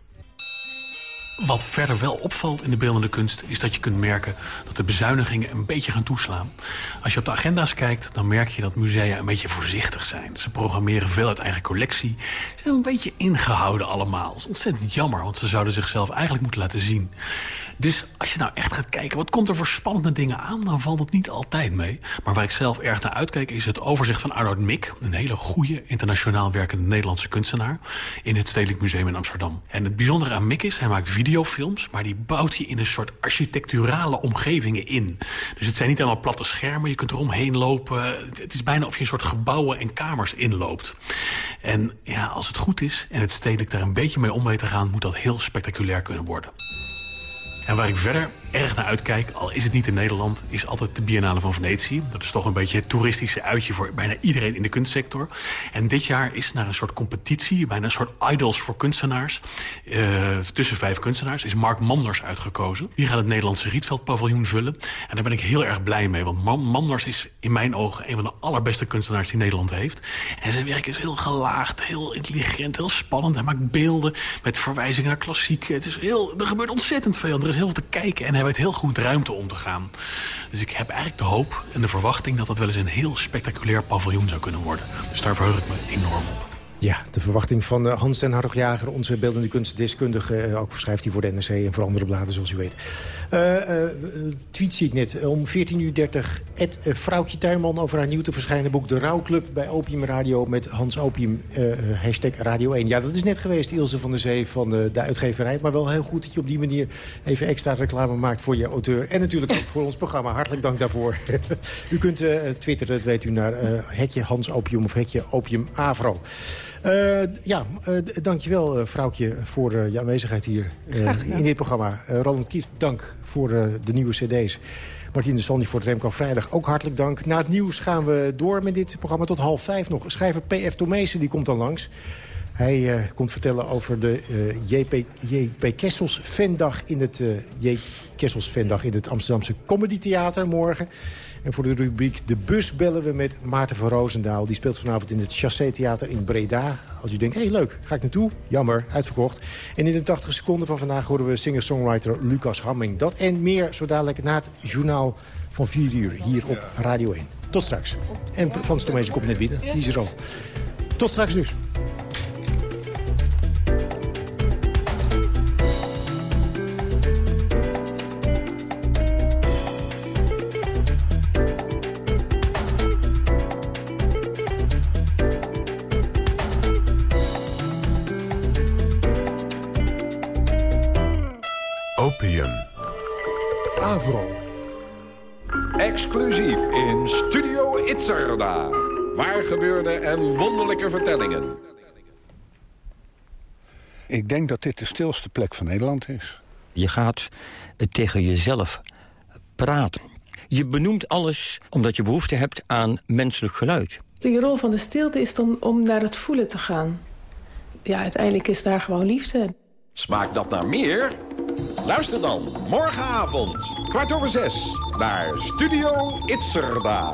Wat verder wel opvalt in de beeldende kunst... is dat je kunt merken dat de bezuinigingen een beetje gaan toeslaan. Als je op de agenda's kijkt, dan merk je dat musea een beetje voorzichtig zijn. Ze programmeren veel uit eigen collectie. Ze zijn een beetje ingehouden allemaal. Dat is ontzettend jammer, want ze zouden zichzelf eigenlijk moeten laten zien. Dus als je nou echt gaat kijken, wat komt er voor spannende dingen aan... dan valt het niet altijd mee. Maar waar ik zelf erg naar uitkijk is het overzicht van Arnoud Mik... een hele goede, internationaal werkende Nederlandse kunstenaar... in het Stedelijk Museum in Amsterdam. En het bijzondere aan Mik is, hij maakt videofilms... maar die bouwt hij in een soort architecturale omgevingen in. Dus het zijn niet allemaal platte schermen, je kunt eromheen lopen. Het is bijna of je een soort gebouwen en kamers inloopt. En ja, als het goed is en het Stedelijk daar een beetje mee om weet te gaan... moet dat heel spectaculair kunnen worden. En waar ik verder erg naar uitkijk, al is het niet in Nederland... is altijd de Biennale van Venetië. Dat is toch een beetje het toeristische uitje voor bijna iedereen in de kunstsector. En dit jaar is naar een soort competitie, bijna een soort idols voor kunstenaars... Uh, tussen vijf kunstenaars, is Mark Manders uitgekozen. Die gaat het Nederlandse Rietveld-paviljoen vullen. En daar ben ik heel erg blij mee, want Manders is in mijn ogen... een van de allerbeste kunstenaars die Nederland heeft. En zijn werk is heel gelaagd, heel intelligent, heel spannend. Hij maakt beelden met verwijzingen naar klassiek. Het is heel, er gebeurt ontzettend veel, er is heel veel te kijken... En hij weet heel goed ruimte om te gaan. Dus ik heb eigenlijk de hoop en de verwachting... dat dat wel eens een heel spectaculair paviljoen zou kunnen worden. Dus daar verheug ik me enorm op. Ja, de verwachting van uh, Hans den Hartogjager, onze beeldende kunstdeskundige... Uh, ook schrijft hij voor de NRC en voor andere bladen, zoals u weet. Uh, tweet zie ik net. Om 14.30 uur Ed Vrouwtje Tuinman over haar nieuw te verschijnen boek... De Rouwclub bij Opium Radio met Hans Opium, hashtag Radio 1. Ja, dat is net geweest, Ilse van der Zee van de, de uitgeverij. Maar wel heel goed dat je op die manier even extra reclame maakt voor je auteur. En natuurlijk ook voor ons programma. Hartelijk dank daarvoor. [laughs] u kunt twitteren, dat weet u, naar hekje Hans Opium of hekje Opium Avro. Uh, ja, uh, dankjewel uh, vrouwtje voor je aanwezigheid hier in dit programma. Roland Kies, dank voor de nieuwe cd's. Martien de Sandy voor het Remco Vrijdag, ook hartelijk dank. Na het nieuws gaan we door met dit programma tot half vijf nog. Schrijver P.F. Tomezen die komt dan langs. Hij komt vertellen over de JP, JP Kessels Vendag in het J. Kessels Vendag in het Amsterdamse Comedy Theater morgen. En voor de rubriek De Bus bellen we met Maarten van Roosendaal. Die speelt vanavond in het Chassé Theater in Breda. Als u denkt, hé hey, leuk, ga ik naartoe? Jammer, uitverkocht. En in de 80 seconden van vandaag horen we singer-songwriter Lucas Hamming. Dat en meer zo dadelijk na het journaal van 4 uur hier op Radio 1. Tot straks. En Frans Tomezen komt net binnen, die is er al. Tot straks dus. Waar gebeurde en wonderlijke vertellingen. Ik denk dat dit de stilste plek van Nederland is. Je gaat tegen jezelf praten. Je benoemt alles omdat je behoefte hebt aan menselijk geluid. De rol van de stilte is dan om naar het voelen te gaan. Ja, uiteindelijk is daar gewoon liefde. Smaakt dat naar meer? Luister dan morgenavond, kwart over zes, naar Studio Itzerda.